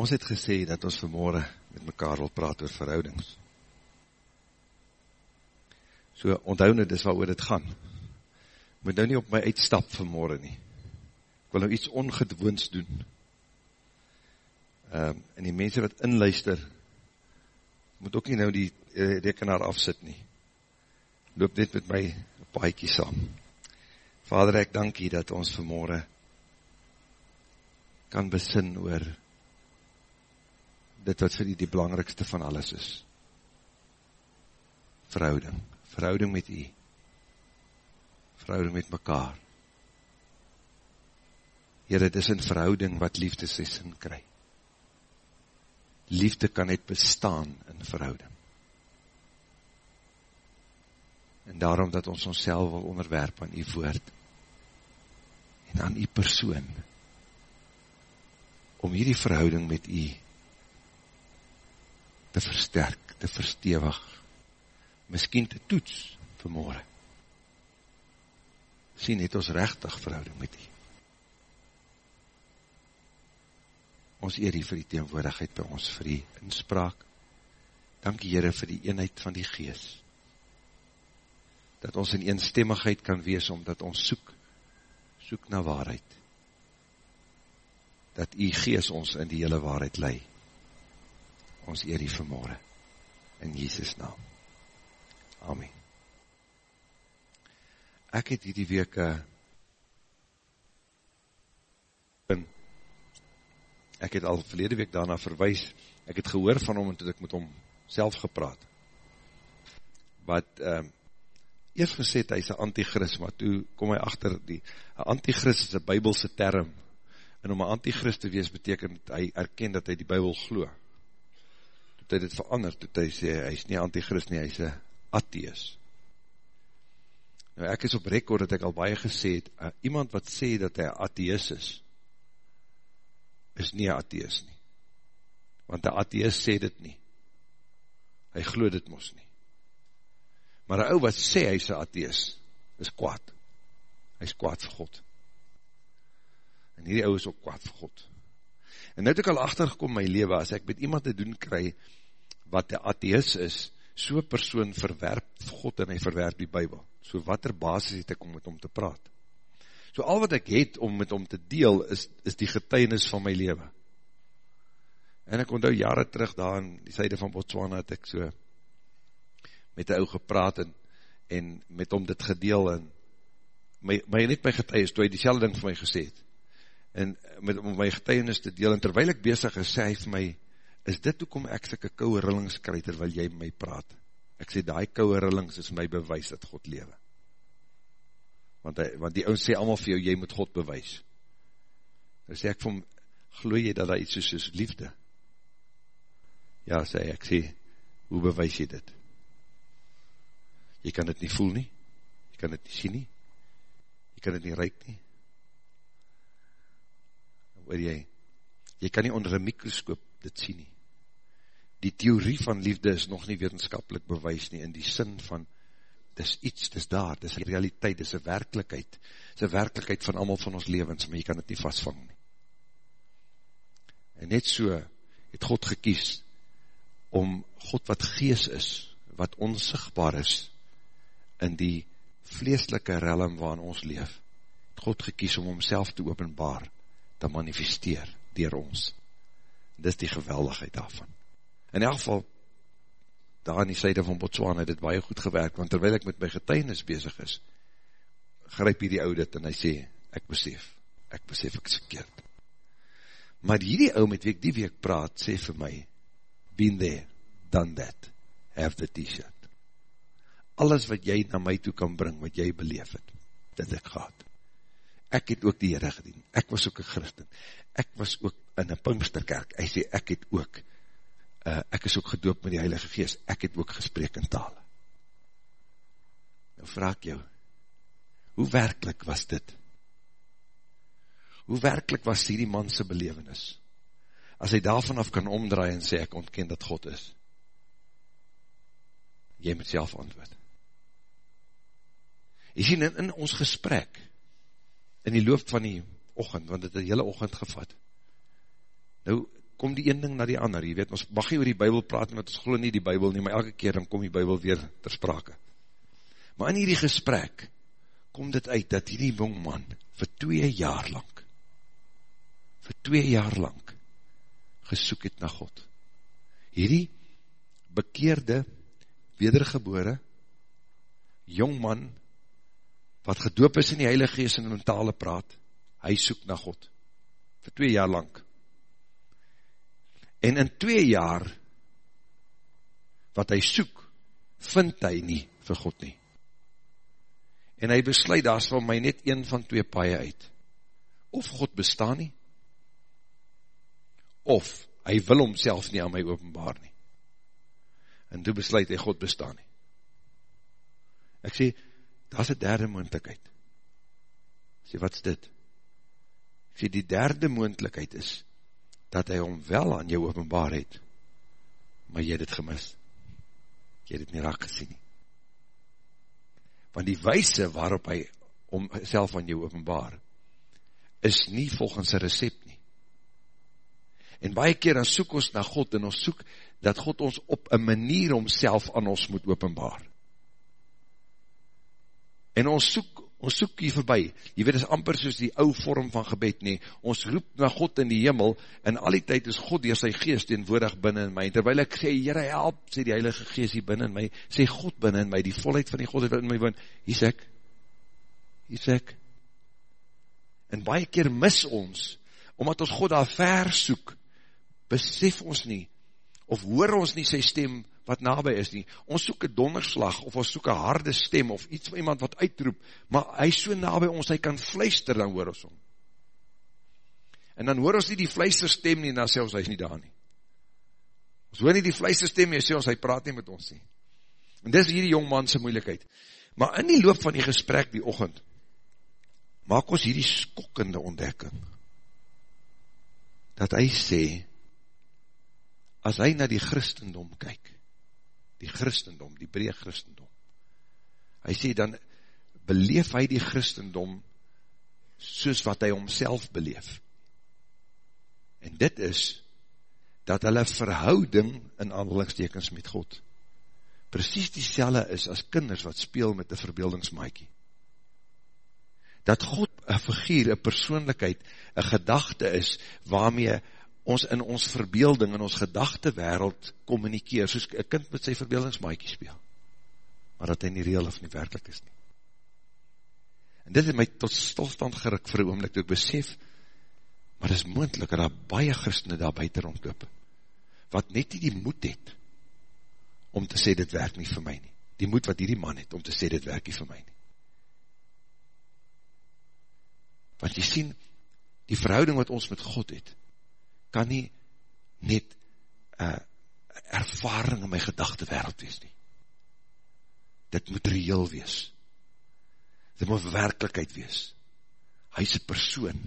Ons het gesê dat ons vanmorgen met mekaar wil praat oor verhoudings. So, onthou nou, dis wat oor dit gaan. Moet nou nie op my uitstap vanmorgen nie. Ek wil nou iets ongedwoons doen. Um, en die mense wat inluister, moet ook nie nou die uh, rekenaar afsit nie. Loop dit met my paaikie saam. Vader, ek dank jy dat ons vanmorgen kan besin oor dit wat vir die, die belangrikste van alles is. Verhouding. Verhouding met u. Verhouding met mekaar. Heer, het is in verhouding wat liefde sy sin kry. Liefde kan net bestaan in verhouding. En daarom dat ons ons wil onderwerp aan die woord en aan die persoon om hierdie verhouding met u te versterk, te verstewig, miskien te toets vanmorgen. Sien, het ons rechtig verhouding met u. Ons eer die vir die teenwoordigheid by ons vir die inspraak. Dankie Heere vir die eenheid van die gees. Dat ons in eenstemmigheid kan wees, omdat ons soek, soek na waarheid. Dat die gees ons in die hele waarheid leid ons eer die vanmorgen, in Jesus naam. Amen. Ek het hierdie week uh, in, ek het al verlede week daarna verwijs, ek het gehoor van hom, en toe ek met hom self gepraat, wat, um, eers gesê het, hy is een antichrist, maar toe kom hy achter die, een antichrist is een bybelse term, en om een antichrist te wees, betekent, hy erken dat hy die bybel gloe, het hy dit verander, toe hy sê, hy is nie antichrist nie, hy is een atheus. Nou ek is op rekord dat ek al baie gesê het, uh, iemand wat sê dat hy atheus is, is nie atheus nie. Want die atheus sê dit nie. Hy glo dit mos nie. Maar die ou wat sê hy is atheus, is kwaad. Hy is kwaad vir God. En hierdie ou is ook kwaad vir God. En nou het ek al achtergekom my leven, as ek met iemand te doen kry, wat die atheist is, so persoon verwerp God en hy verwerp die Bijbel. So wat er basis het ek om met hom te praat. So al wat ek het om met hom te deel, is, is die getuinis van my leven. En ek onthou jare terug daar in die syde van Botswana, het ek so met die ou gepraat en, en met hom dit gedeel en my, my net my getuinis, toe hy die ding vir my gesê het. En met om my getuinis te deel, en terwijl ek bezig is, sê hy vir my, is dit hoekom ek syke kouwe rillings kry terwyl jy my praat. Ek sê, die kouwe rillings is my bewys dat God lewe. Want, hy, want die ouwe sê allemaal vir jou, jy moet God bewys. Nou sê ek vir hom, gloe jy dat daar iets is soos liefde? Ja, sê ek, sê, hoe bewys jy dit? Jy kan dit nie voel nie, jy kan dit nie sien nie, jy kan dit nie reik nie. Hoor jy, jy kan nie onder een mikroskoop dit sien nie. Die theorie van liefde is nog nie wetenskapelik bewys nie, in die sin van, dis iets, dis daar, dis realiteit, dis een werkelijkheid, dis een werkelijkheid van allemaal van ons levens, maar jy kan het nie vastvang nie. En net so het God gekies, om God wat gees is, wat onsigbaar is, in die vleeslike relm waarin ons leef, het God gekies om homself te openbaar, te manifesteer, dier ons dis die geweldigheid daarvan. In elk geval, daar in die syde van Botswana het dit baie goed gewerk, want terwijl ek met my getuinis bezig is, grijp hier die oude dit en hy sê, ek besef, ek besef ek is verkeerd. Maar hierdie ou met wie ek die week praat, sê vir my, been there, done that, have the t-shirt. Alles wat jy na my toe kan bring, wat jy beleef het, dit ek gehad. Ek het ook die Heere gedien, ek was ook een christen, ek was ook in een Pinksterkerk, hy sê, ek het ook, uh, ek is ook gedoop met die Heilige Geest, ek het ook gesprek in tale. Nou vraag jou, hoe werkelijk was dit? Hoe werkelijk was hierdie manse belevenis? As hy daarvan af kan omdraai en sê, ek ontken dat God is. Jy moet self antwoord. Jy sien, in, in ons gesprek, in die loop van die ochend, want het het hele ochend gevat, Nou, kom die een ding na die ander, jy weet, ons mag nie oor die bybel praat, met ons glo nie die bybel nie, maar elke keer dan kom die bybel weer ter sprake. Maar in hierdie gesprek, kom dit uit, dat hierdie man, vir twee jaar lang, vir twee jaar lang, gesoek het na God. Hierdie bekeerde, wedergebore, jongman, wat gedoop is in die Heilige Geest en in tale praat, hy soek na God, vir twee jaar lang. En in twee jaar, wat hy soek, vind hy nie vir God nie. En hy besluit, daar is van my net een van twee paie uit. Of God bestaan nie, of hy wil homself nie aan my openbaar nie. En toe besluit hy, God bestaan nie. Ek sê, daar is een derde moendlikheid. Ek sê, wat is dit? Ek sê, die derde moendlikheid is, dat hy hom wel aan jou openbaar het, maar jy het het gemis. Jy het het nie raak gesien nie. Want die wijse waarop hy om self aan jou openbaar, is nie volgens sy recept nie. En baie keer dan soek ons na God, en ons soek dat God ons op een manier omself aan ons moet openbaar. En ons soek ons soek hier voorbij, jy weet, is amper soos die ou vorm van gebed nie, ons roep na God in die hemel, en al die tyd is God door sy geest teenwoordig binnen in my, en terwijl ek sê, Heere help, sê die heilige geest hier binnen in my, sê God binnen in my, die volheid van die God wat in my woon, hier sê ek, hier sê ek, en baie keer mis ons, omdat ons God daar ver soek, besef ons nie, of hoor ons nie sy stem, wat nabij is nie. Ons soek een donderslag, of ons soek een harde stem, of iets van iemand wat uitroep, maar hy is so nabij ons, hy kan fluister, dan hoor ons om. En dan hoor ons nie die fluister stem nie, en dan sê ons, hy is nie daar nie. Ons hoor nie die fluister stem nie, sê ons, hy praat nie met ons nie. En dis hier die jongmanse moeilikheid. Maar in die loop van die gesprek die ochend, maak ons hierdie skokkende ontdekking, dat hy sê, as hy na die christendom kyk, die christendom, die breed christendom. Hy sê dan, beleef hy die christendom soos wat hy homself beleef. En dit is, dat hulle verhouding in aanhalingstekens met God, precies die is as kinders wat speel met die verbeeldingsmaakie. Dat God een figuur, een persoonlijkheid, een gedachte is, waarmee ons in ons verbeelding, in ons gedachte wereld communikeer, soos een kind met sy verbeeldingsmaaikie speel, maar dat hy nie real of nie werkelijk is nie. En dit het my tot stilstand geruk vir een oomlik, toe ek besef, maar dit is moendlik, dat daar baie christene daar buiten rondloop, wat net nie die moed het, om te sê dit werk nie vir my nie. Die moed wat hierdie man het, om te sê dit werk nie vir my nie. Want jy sien, die verhouding wat ons met God het, kan nie net uh, ervaring in my gedachte wereld wees nie. Dit moet reëel wees. Dit moet werkelijkheid wees. Hy is een persoon.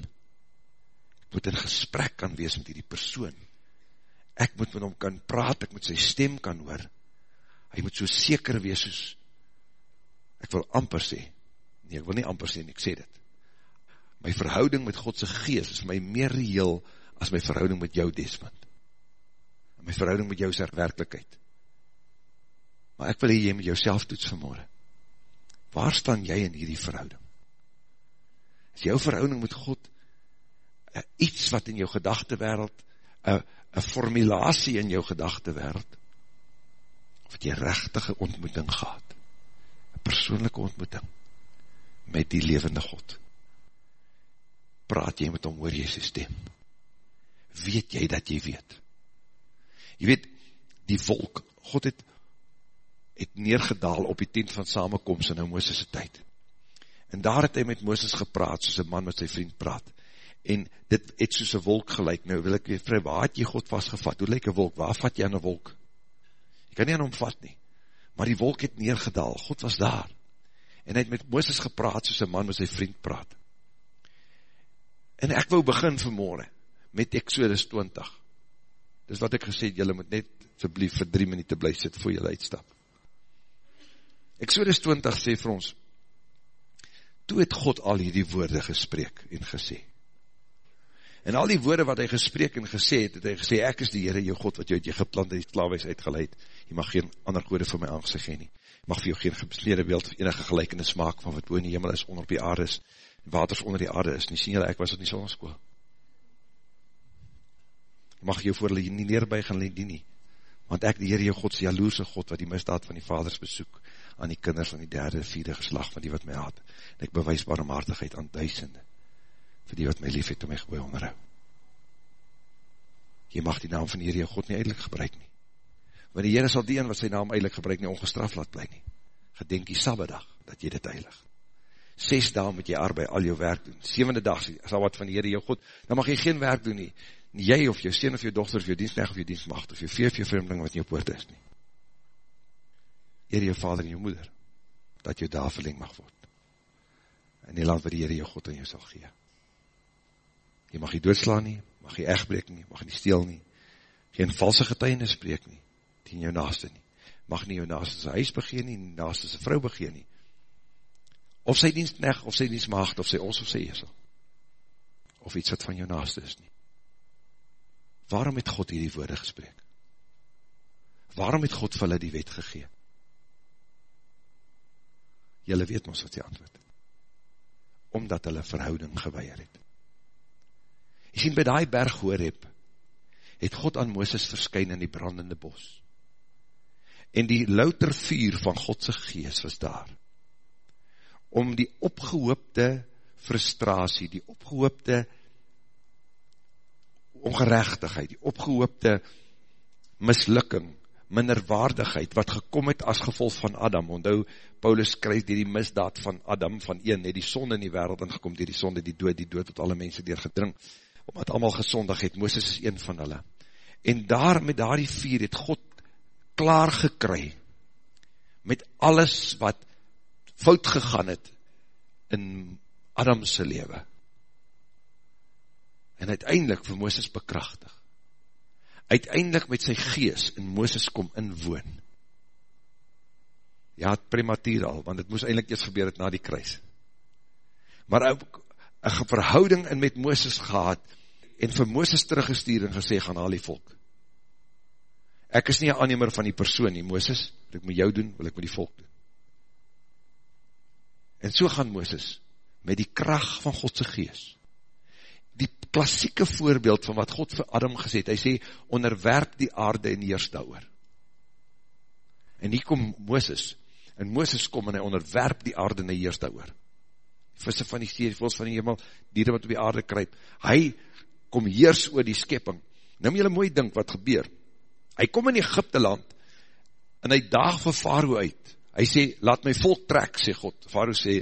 Ek moet in gesprek kan wees met die persoon. Ek moet met hom kan praat, ek moet sy stem kan hoor. Hy moet so seker wees soos, ek wil amper sê, nee, ek wil nie amper sê, ek sê dit. My verhouding met Godse geest is my meer reëel as my verhouding met jou, Desmond. En my verhouding met jou is er werkelijkheid. Maar ek wil hier jy met jou self toets vanmorgen. Waar staan jy in hierdie verhouding? Is jou verhouding met God uh, iets wat in jou gedachte wereld, een uh, formulatie in jou gedachte wereld, of het jy rechtige ontmoeting gehad, een persoonlijke ontmoeting, met die levende God, praat jy met hom oor jy stem, weet jy dat jy weet. Jy weet, die volk, God het, het neergedaal op die tent van samenkomst in nou Mooses' tyd. En daar het hy met Mooses gepraat, soos een man met sy vriend praat. En dit het soos een wolk gelijk. Nou wil ek weer vry, waar het jy God vastgevat? Hoe lyk een wolk? Waar vat jy aan een wolk? Jy kan nie aan hom vat nie. Maar die wolk het neergedaal. God was daar. En hy het met Mooses gepraat, soos een man met sy vriend praat. En ek wou begin vanmorgen met Exodus 20. Dis wat ek gesê het, jylle moet net verblief vir drie minuut bly sit voor jylle uitstap. Exodus 20 sê vir ons, toe het God al hierdie woorde gespreek en gesê. En al die woorde wat hy gespreek en gesê het, het hy gesê, ek is die Heere, jou God, wat jou uit Egyptland en die klaarwijs uitgeleid. Jy mag geen ander goede vir my aangesig heen nie. Jy mag vir jou geen gesnede beeld of enige gelijkende smaak van wat boe in die hemel is, onder op die aarde is, waters onder die aarde is. Nie sien jylle, ek was het nie so. Jy mag jou voor hulle nie neerbuig en die nie. Want ek, die Heere, jou God, jaloerse God, wat die misdaad van die vaders besoek aan die kinders van die derde, vierde geslag van die wat my haat. En ek bewys barmhartigheid aan duisende vir die wat my lief het om my geboe onderhou. Jy mag die naam van die Heere jou God nie eindelijk gebruik nie. Want die Heere sal die een wat sy naam eindelijk gebruik nie ongestraf laat bly nie. Gedenk die sabbedag, dat jy dit heilig. Ses dagen moet jy arbeid al jou werk doen. Sevende dag sal wat van die Heere jou God, dan mag jy geen werk doen nie. Nie jy of jou sien of jou dochter of jou dienstneg of jou dienstmacht of jou vee of jou vreemdeling wat in jou poort is nie. Heere jou vader en jou moeder, dat jou daar verleng mag word. In die land waar die Heere jou God aan jou sal gee. Jy mag jy doodslaan nie, mag jy echtbreek nie, mag jy steel nie, geen valse getuienis spreek nie, teen jou naaste nie, mag nie jou naaste sy huis begeen nie, naaste sy vrou begeen nie, of sy dienstneg, of sy dienstmaagd, of sy ons, of sy esel, of iets wat van jou naaste is nie. Waarom het God hierdie woorde gesprek? Waarom het God vir hulle die wet gegeen? Julle weet ons wat die antwoord. Omdat hulle verhouding geweier het. Jy sien, by die berg Horeb, het God aan Mooses verskyn in die brandende bos. En die louter vuur van Godse gees was daar. Om die opgehoopte frustratie, die opgehoopte ongerechtigheid, die opgehoopte mislukking, minderwaardigheid, wat gekom het as gevolg van Adam. Ondou, Paulus skryf die, die misdaad van Adam, van een, het die sonde in die wereld ingekom, die die sonde, die dood, die dood, tot alle mense doorgedring omdat allemaal gezondig het, Mooses is een van hulle. En daar met daar die vier het God klaar gekry met alles wat fout gegaan het in Adamse lewe. En uiteindelik vir Mooses bekrachtig. Uiteindelik met sy gees in Mooses kom inwoon. Ja, het prematuur al, want het moes eindelijk eers gebeur het na die kruis. Maar ook een verhouding in met Mooses gehad, en vir Mooses teruggestuur en gesê, gaan haal die volk. Ek is nie een aannemer van die persoon nie, Mooses, wat ek met jou doen, wil ek met die volk doen. En so gaan Mooses, met die kracht van Godse gees, die klassieke voorbeeld van wat God vir Adam gesê het, hy sê, onderwerp die aarde en heers daar. En hier kom Mooses, en Mooses kom en hy onderwerp die aarde en hy heers daar visse van die see, die vils van die hemel, dieren wat op die aarde kryp, hy kom heers oor die skepping. Nou moet julle mooi dink wat gebeur. Hy kom in Egypte land, en hy daag vir Faroe uit. Hy sê, laat my volk trek, sê God. Faroe sê,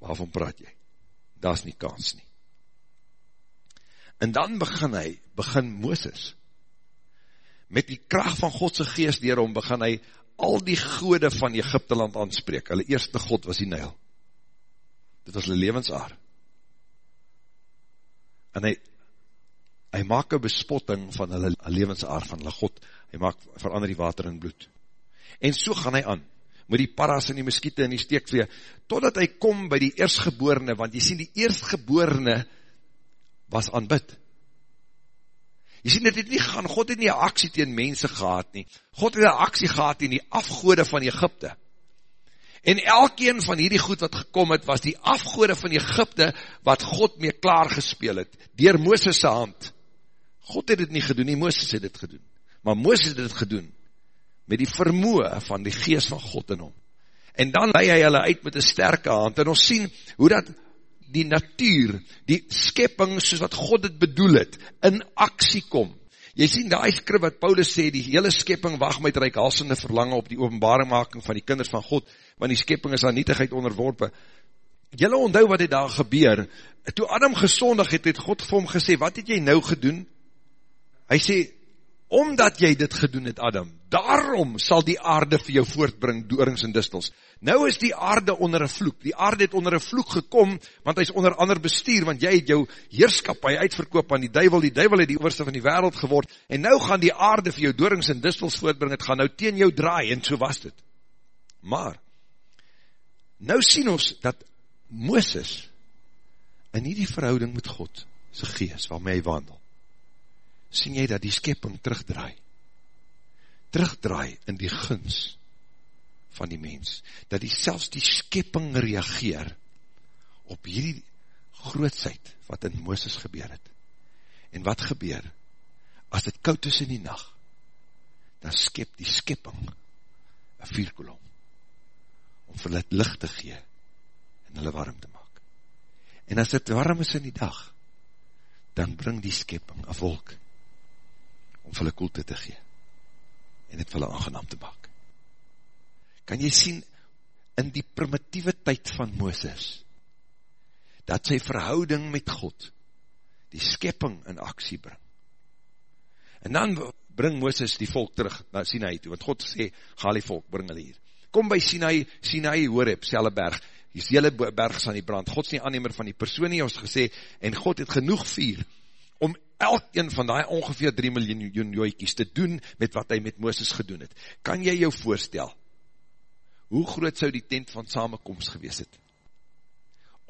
waarvan praat jy? Daar is nie kans nie. En dan begin hy, begin Mooses, met die kracht van Godse geest dierom, begin hy al die goede van Egypte land aanspreek. Hulle eerste God was die Nijl. Dit was hulle levensaar. En hy, hy maak een bespotting van hulle levensaar, van hulle God. Hy maak, verander die water in bloed. En so gaan hy aan, met die paras en die miskiete en die steekvee, totdat hy kom by die eerstgeborene, want jy sien die eerstgeborene was aanbid. Jy sien, dit het nie gaan, God het nie een aksie tegen mense gehad nie. God het een aksie gehad tegen die afgoede van Egypte. En elkeen van hierdie goed wat gekom het, was die afgoede van Egypte, wat God mee klaar gespeel het, dier Mooses' hand. God het dit nie gedoen, nie Mooses het dit gedoen. Maar Mooses het dit gedoen, met die vermoe van die geest van God in hom. En dan leid hy hulle uit met een sterke hand, en ons sien hoe dat die natuur, die skepping, soos wat God het bedoel het, in aksie kom. Jy sien die skrif wat Paulus sê, die hele skepping wacht met reikhalsende verlange op die openbaringmaking van die kinders van God, want die skepping is aan nietigheid onderworpe. Julle onthou wat het daar gebeur, toe Adam gesondig het, het God vir hom gesê, wat het jy nou gedoen? Hy sê, omdat jy dit gedoen het, Adam, daarom sal die aarde vir jou voortbring, doorings en distels. Nou is die aarde onder een vloek, die aarde het onder een vloek gekom, want hy is onder ander bestuur, want jy het jou heerskap hy uitverkoop aan die duivel, die duivel het die overste van die wereld geword, en nou gaan die aarde vir jou doorings en distels voortbring, het gaan nou teen jou draai, en so was dit. Maar, nou sien ons dat Mooses in die verhouding met God, sy geest, waarmee hy wandel, sien jy dat die skepping terugdraai, terugdraai in die guns van die mens, dat die selfs die skepping reageer op hierdie grootsheid wat in Mooses gebeur het. En wat gebeur? As het koud is in die nacht, dan skep die skepping een vierkolom om vir hulle licht te gee en hulle warm te maak. En as het warm is in die dag, dan bring die skepping een wolk om vir hulle koelte te gee en het vir hulle aangenaam te maak. Kan jy sien, in die primitieve tyd van Mooses, dat sy verhouding met God die skepping in aksie bring. En dan bring Mooses die volk terug na Sinai toe, want God sê, ga die volk, bring hulle hier. Kom by Sinai, Sinai Horeb, selle berg, die hele berg is aan die brand, God is nie aannemer van die persoon nie, ons gesê, en God het genoeg vier, elk een van die ongeveer 3 miljoen joikies te doen, met wat hy met Mooses gedoen het. Kan jy jou voorstel, hoe groot sou die tent van samenkomst gewees het?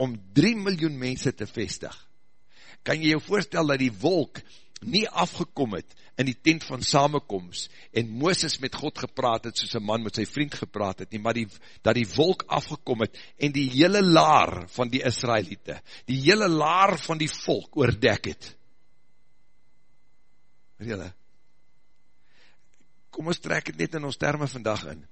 Om 3 miljoen mense te vestig. Kan jy jou voorstel dat die wolk nie afgekom het in die tent van samenkomst, en Mooses met God gepraat het, soos een man met sy vriend gepraat het, nie, maar die, dat die wolk afgekom het, en die hele laar van die Israelite, die hele laar van die volk oordek het. Julle, kom ons trek het net in ons termen vandag in.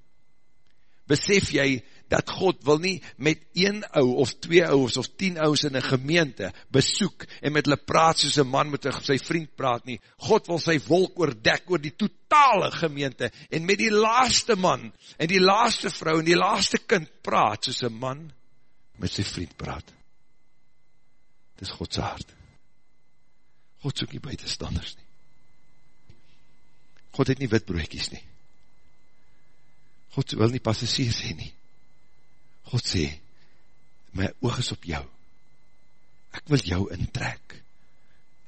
Besef jy, dat God wil nie met een ou of twee ouwers of tien ouwers in een gemeente besoek en met hulle praat soos een man met sy vriend praat nie. God wil sy wolk oordek oor die totale gemeente en met die laaste man en die laaste vrou en die laaste kind praat soos een man met sy vriend praat. Dit is Godse hart. God soek nie buitenstanders nie. God het nie witbroekies nie. God wil nie passasiers heen nie. God sê, my oog is op jou. Ek wil jou intrek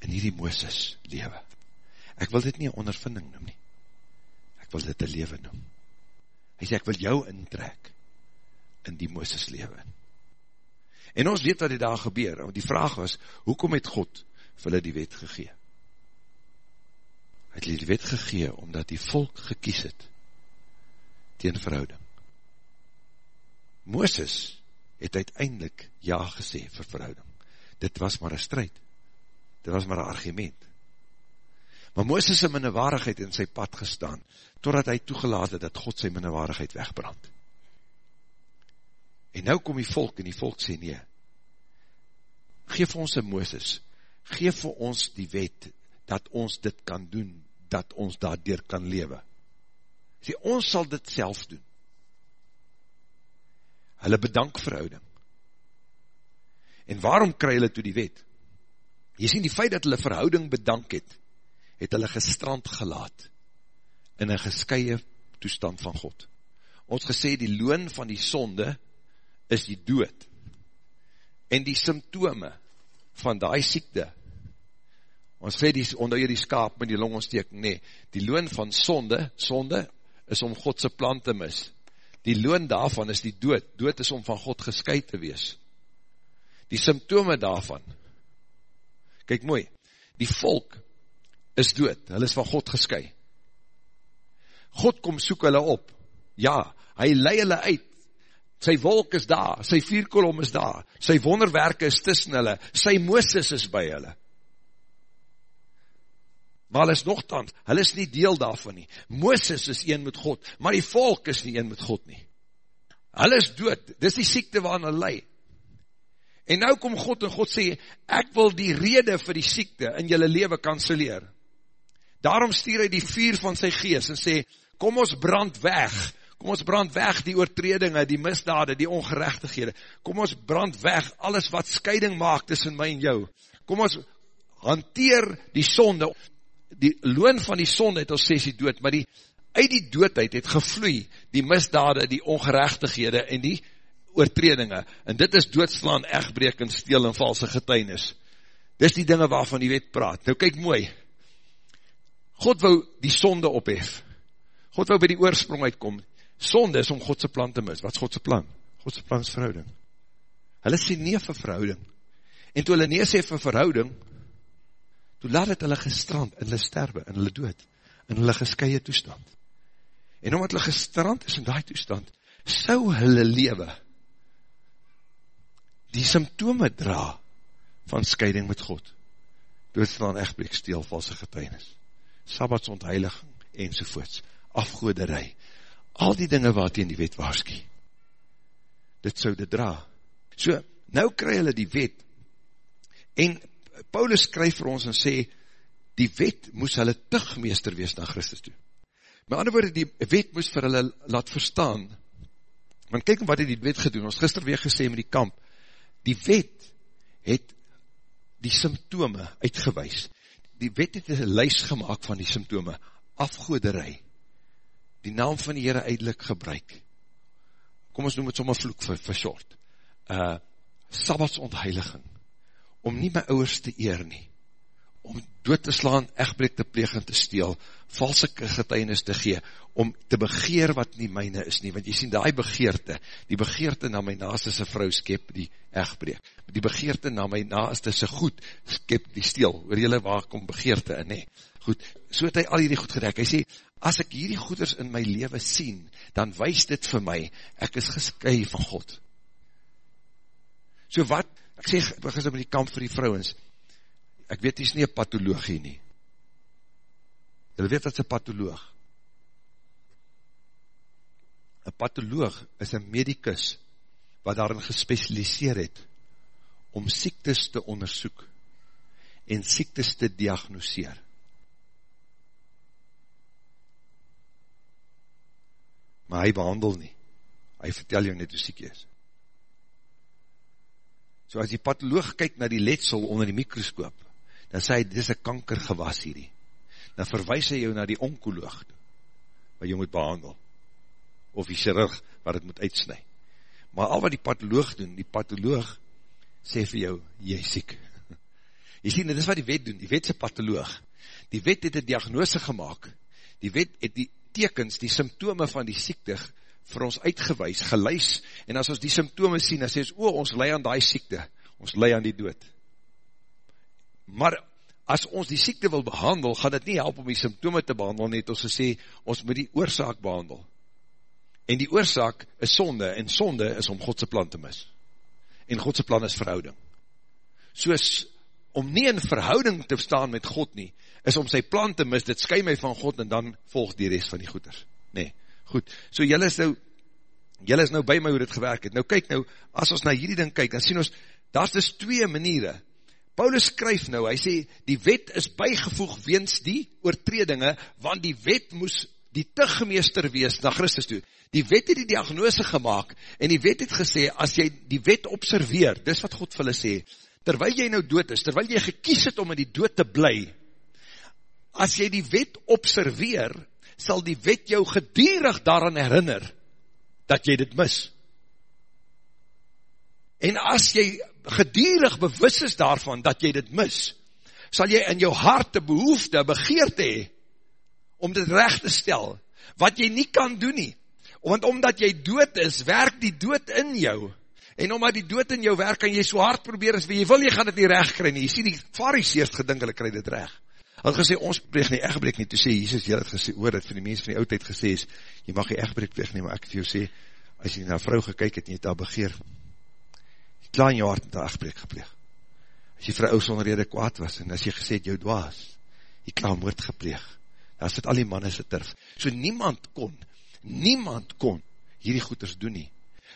in hierdie Mooses lewe. Ek wil dit nie een ondervinding noem nie. Ek wil dit een lewe noem. Hy sê, ek wil jou intrek in die Mooses lewe. En ons weet wat die daar gebeur, want die vraag was, hoekom het God vir hulle die wet gegee? Hy het die wet gegee, omdat die volk gekies het, teen verhouding. Mooses het uiteindelik ja gesê vir verhouding. Dit was maar een strijd. Dit was maar een argument. Maar Mooses in minnewaardigheid in sy pad gestaan, totdat hy toegelaat het dat God sy minnewaardigheid wegbrand. En nou kom die volk en die volk sê nee, geef ons een Mooses, geef vir ons die wet, dat ons dit kan doen, dat ons daardoor kan lewe. Sê, ons sal dit self doen hulle bedank verhouding. En waarom kry hulle toe die wet? Jy sien die feit dat hulle verhouding bedank het, het hulle gestrand gelaat in een geskiie toestand van God. Ons gesê die loon van die sonde is die dood. En die symptome van die siekte, ons sê die, onder die skaap met die longontsteking, nee, die loon van sonde, sonde is om Godse plan te mis, die loon daarvan is die dood, dood is om van God gesky te wees. Die symptome daarvan, kyk mooi, die volk is dood, hulle is van God gesky. God kom soek hulle op, ja, hy lei hulle uit, sy wolk is daar, sy vierkolom is daar, sy wonderwerke is tussen hulle, sy Mooses is by hulle maar hulle is nogthans, hulle is nie deel daarvan nie. Mooses is een met God, maar die volk is nie een met God nie. Hulle is dood, dis die siekte waarin hulle lei. En nou kom God en God sê, ek wil die rede vir die siekte in julle leven kanseleer. Daarom stuur hy die vuur van sy gees en sê, kom ons brand weg, kom ons brand weg die oortredinge, die misdade, die ongerechtighede, kom ons brand weg alles wat scheiding maak tussen my en jou. Kom ons hanteer die sonde, die loon van die sonde het ons sê die dood, maar die, uit die doodheid het gevloei die misdade, die ongerechtighede en die oortredinge, en dit is doodslaan, echtbreek en steel en valse getuinis. Dis die dinge waarvan die wet praat. Nou kyk mooi, God wou die sonde ophef, God wou by die oorsprong uitkom, sonde is om Godse plan te mis, wat is Godse plan? Godse plan is verhouding. Hulle sê nie vir verhouding, En toe hulle nee sê vir verhouding, toe laat het hulle gestrand, in hulle sterwe, in hulle dood, in hulle gescheie toestand. En omdat hulle gestrand is in die toestand, sou hulle lewe die symptome dra van scheiding met God. Doodslaan, echtbreek, steel, valse getuinis, sabbatsonteiliging, enzovoorts, afgoederij, al die dinge wat in die wet waarskie. Dit sou dit dra. So, nou kry hulle die wet, en Paulus skryf vir ons en sê, die wet moes hulle tigmeester wees na Christus toe. Met ander woorde, die wet moes vir hulle laat verstaan, want kyk wat het die wet gedoen, ons gister weer gesê met die kamp, die wet het die symptome uitgewys, die wet het een lys gemaakt van die symptome, afgoederij, die naam van die Heere uitlik gebruik, kom ons noem het sommer vloek vir, vir short, uh, sabbatsonthuiliging, om nie my ouwers te eer nie, om dood te slaan, echtbreek te pleeg en te steel, valse getuinis te gee, om te begeer wat nie myne is nie, want jy sien die begeerte, die begeerte na my naaste sy vrou skep die echtbreek, die begeerte na my naaste sy goed skep die steel, oor jylle waar kom begeerte in, nee. goed, so het hy al hierdie goed gedek, hy sê, as ek hierdie goeders in my leven sien, dan wees dit vir my, ek is geskui van God. So wat, ek sê, ek begin met die kamp vir die vrouwens, ek weet, die is nie een pathologie nie. Julle weet wat is een patholoog? Een patholoog is een medicus, wat daarin gespecialiseer het, om siektes te onderzoek, en siektes te diagnoseer. Maar hy behandel nie. Hy vertel jou net hoe siek jy is. So as die patholoog kyk na die letsel onder die mikroskoop, dan sê hy, dit is een kankergewas hierdie. Dan verwijs hy jou na die onkoloog, wat jy moet behandel, of die chirurg, wat het moet uitsnij. Maar al wat die patholoog doen, die patholoog sê vir jou, jy is siek. Jy sien, dit is wat die wet doen, die wet is patholoog. Die wet het die diagnose gemaakt, die wet het die tekens, die symptome van die siekte vir ons uitgewys, geluis, en as ons die symptome sien, dan sê ons, o, ons lei aan die siekte, ons lei aan die dood maar as ons die siekte wil behandel, gaan dit nie help om die symptome te behandel, net ons sê, ons moet die oorzaak behandel. En die oorzaak is sonde, en sonde is om Godse plan te mis. En Godse plan is verhouding. Soos om nie in verhouding te staan met God nie, is om sy plan te mis, dit skui my van God, en dan volg die rest van die goeders. Nee, goed. So jylle is nou, jylle is nou by my hoe dit gewerk het. Nou kyk nou, as ons na hierdie ding kyk, dan sien ons, daar is dus twee maniere, Paulus skryf nou, hy sê, die wet is bygevoeg weens die oortredinge, want die wet moes die tiggemeester wees na Christus toe. Die wet het die diagnose gemaakt, en die wet het gesê, as jy die wet observeer, dis wat God vir hulle sê, terwyl jy nou dood is, terwyl jy gekies het om in die dood te bly, as jy die wet observeer, sal die wet jou gedierig daaraan herinner, dat jy dit mis. En as jy gedierig bewus is daarvan dat jy dit mis, sal jy in jou hart de behoefte, begeerte hee, om dit recht te stel, wat jy nie kan doen nie. Want omdat jy dood is, werk die dood in jou. En omdat die dood in jou werk, kan jy so hard probeer as jy wil, jy gaan dit nie recht kry nie. Jy sien die fariseers gedink, hulle kry dit recht. Hulle gesê, ons pleeg nie echtbreek nie. Toe sê Jesus, jy het gesê, oor het van die mens van die oudheid gesê is, jy mag die echtbreek pleeg nie, maar ek het jou sê, as jy na vrou gekyk het, en jy het daar begeer, klaar in jou hart met een echtbreek gepleeg. As jy vir ou sonder rede kwaad was, en as jy gesê het jou dwaas, jy klaar moord gepleeg. Daar sit al die manne sy turf. So niemand kon, niemand kon hierdie goeders doen nie.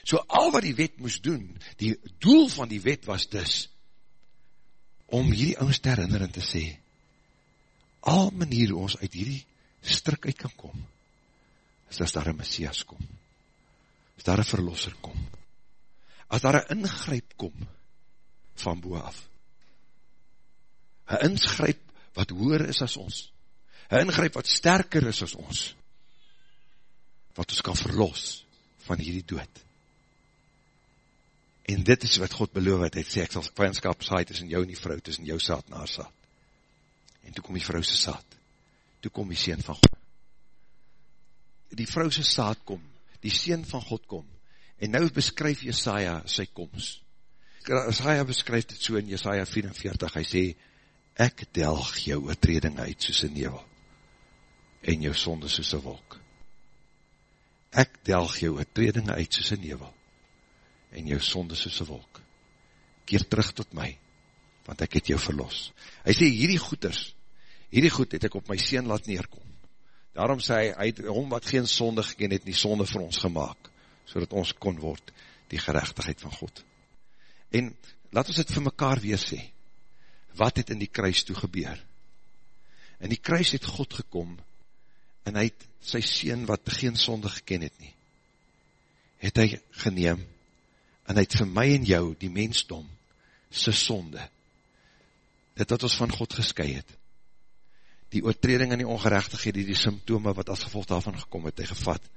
So al wat die wet moes doen, die doel van die wet was dus, om hierdie ouds te herinner en te sê, al manier ons uit hierdie strik uit kan kom, is as daar een Messias kom, as daar een verlosser kom, as daar een ingryp kom van boe af. Een ingryp wat hoer is as ons. Een ingryp wat sterker is as ons. Wat ons kan verlos van hierdie dood. En dit is wat God beloof het. Hy sê, ek sal vijandskap saai tussen jou en die vrou, tussen jou saad en haar saad. En toe kom die vrou sy saad. Toe kom die sien van God. Die vrou sy saad kom. Die sien van God kom En nou beskryf Jesaja sy komst. Jesaja beskryf dit so in Jesaja 44, hy sê, ek delg jou oortreding uit soos een nevel, en jou sonde soos een wolk. Ek delg jou oortreding uit soos een nevel, en jou sonde soos een wolk. Keer terug tot my, want ek het jou verlos. Hy sê, hierdie goeders, hierdie goed het ek op my seen laat neerkom. Daarom sê hy, hy het hom wat geen sonde geken het, nie sonde vir ons gemaakt, so ons kon word, die gerechtigheid van God. En laat ons het vir mekaar weer sê, wat het in die kruis toe gebeur? In die kruis het God gekom, en hy het sy sien wat geen sonde geken het nie, het hy geneem, en hy het vir my en jou, die mensdom, sy sonde, dit wat ons van God gesky het, die oortreding en die ongerechtigheid, die, die symptome wat as gevolg daarvan gekom het, hy gevat,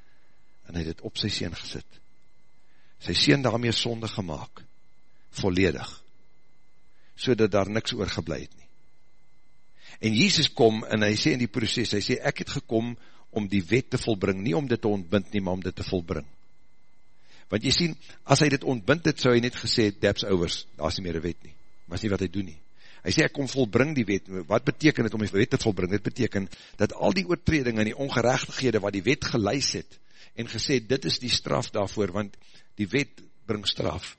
en hy het op sy sien gesit, sy sien daarmee sonde gemaakt, volledig, so dat daar niks oorgeblij het nie. En Jesus kom, en hy sê in die proces, hy sê, ek het gekom om die wet te volbring, nie om dit te ontbind nie, maar om dit te volbring. Want jy sien, as hy dit ontbind het, so hy net gesê, debs overs, daar is nie meer een wet nie. Maar is nie wat hy doen nie. Hy sê, ek kom volbring die wet. Wat beteken het om die wet te volbring? Dit beteken, dat al die oortreding en die ongerechtighede, wat die wet geluis het, en gesê, dit is die straf daarvoor, want die wet bring straf.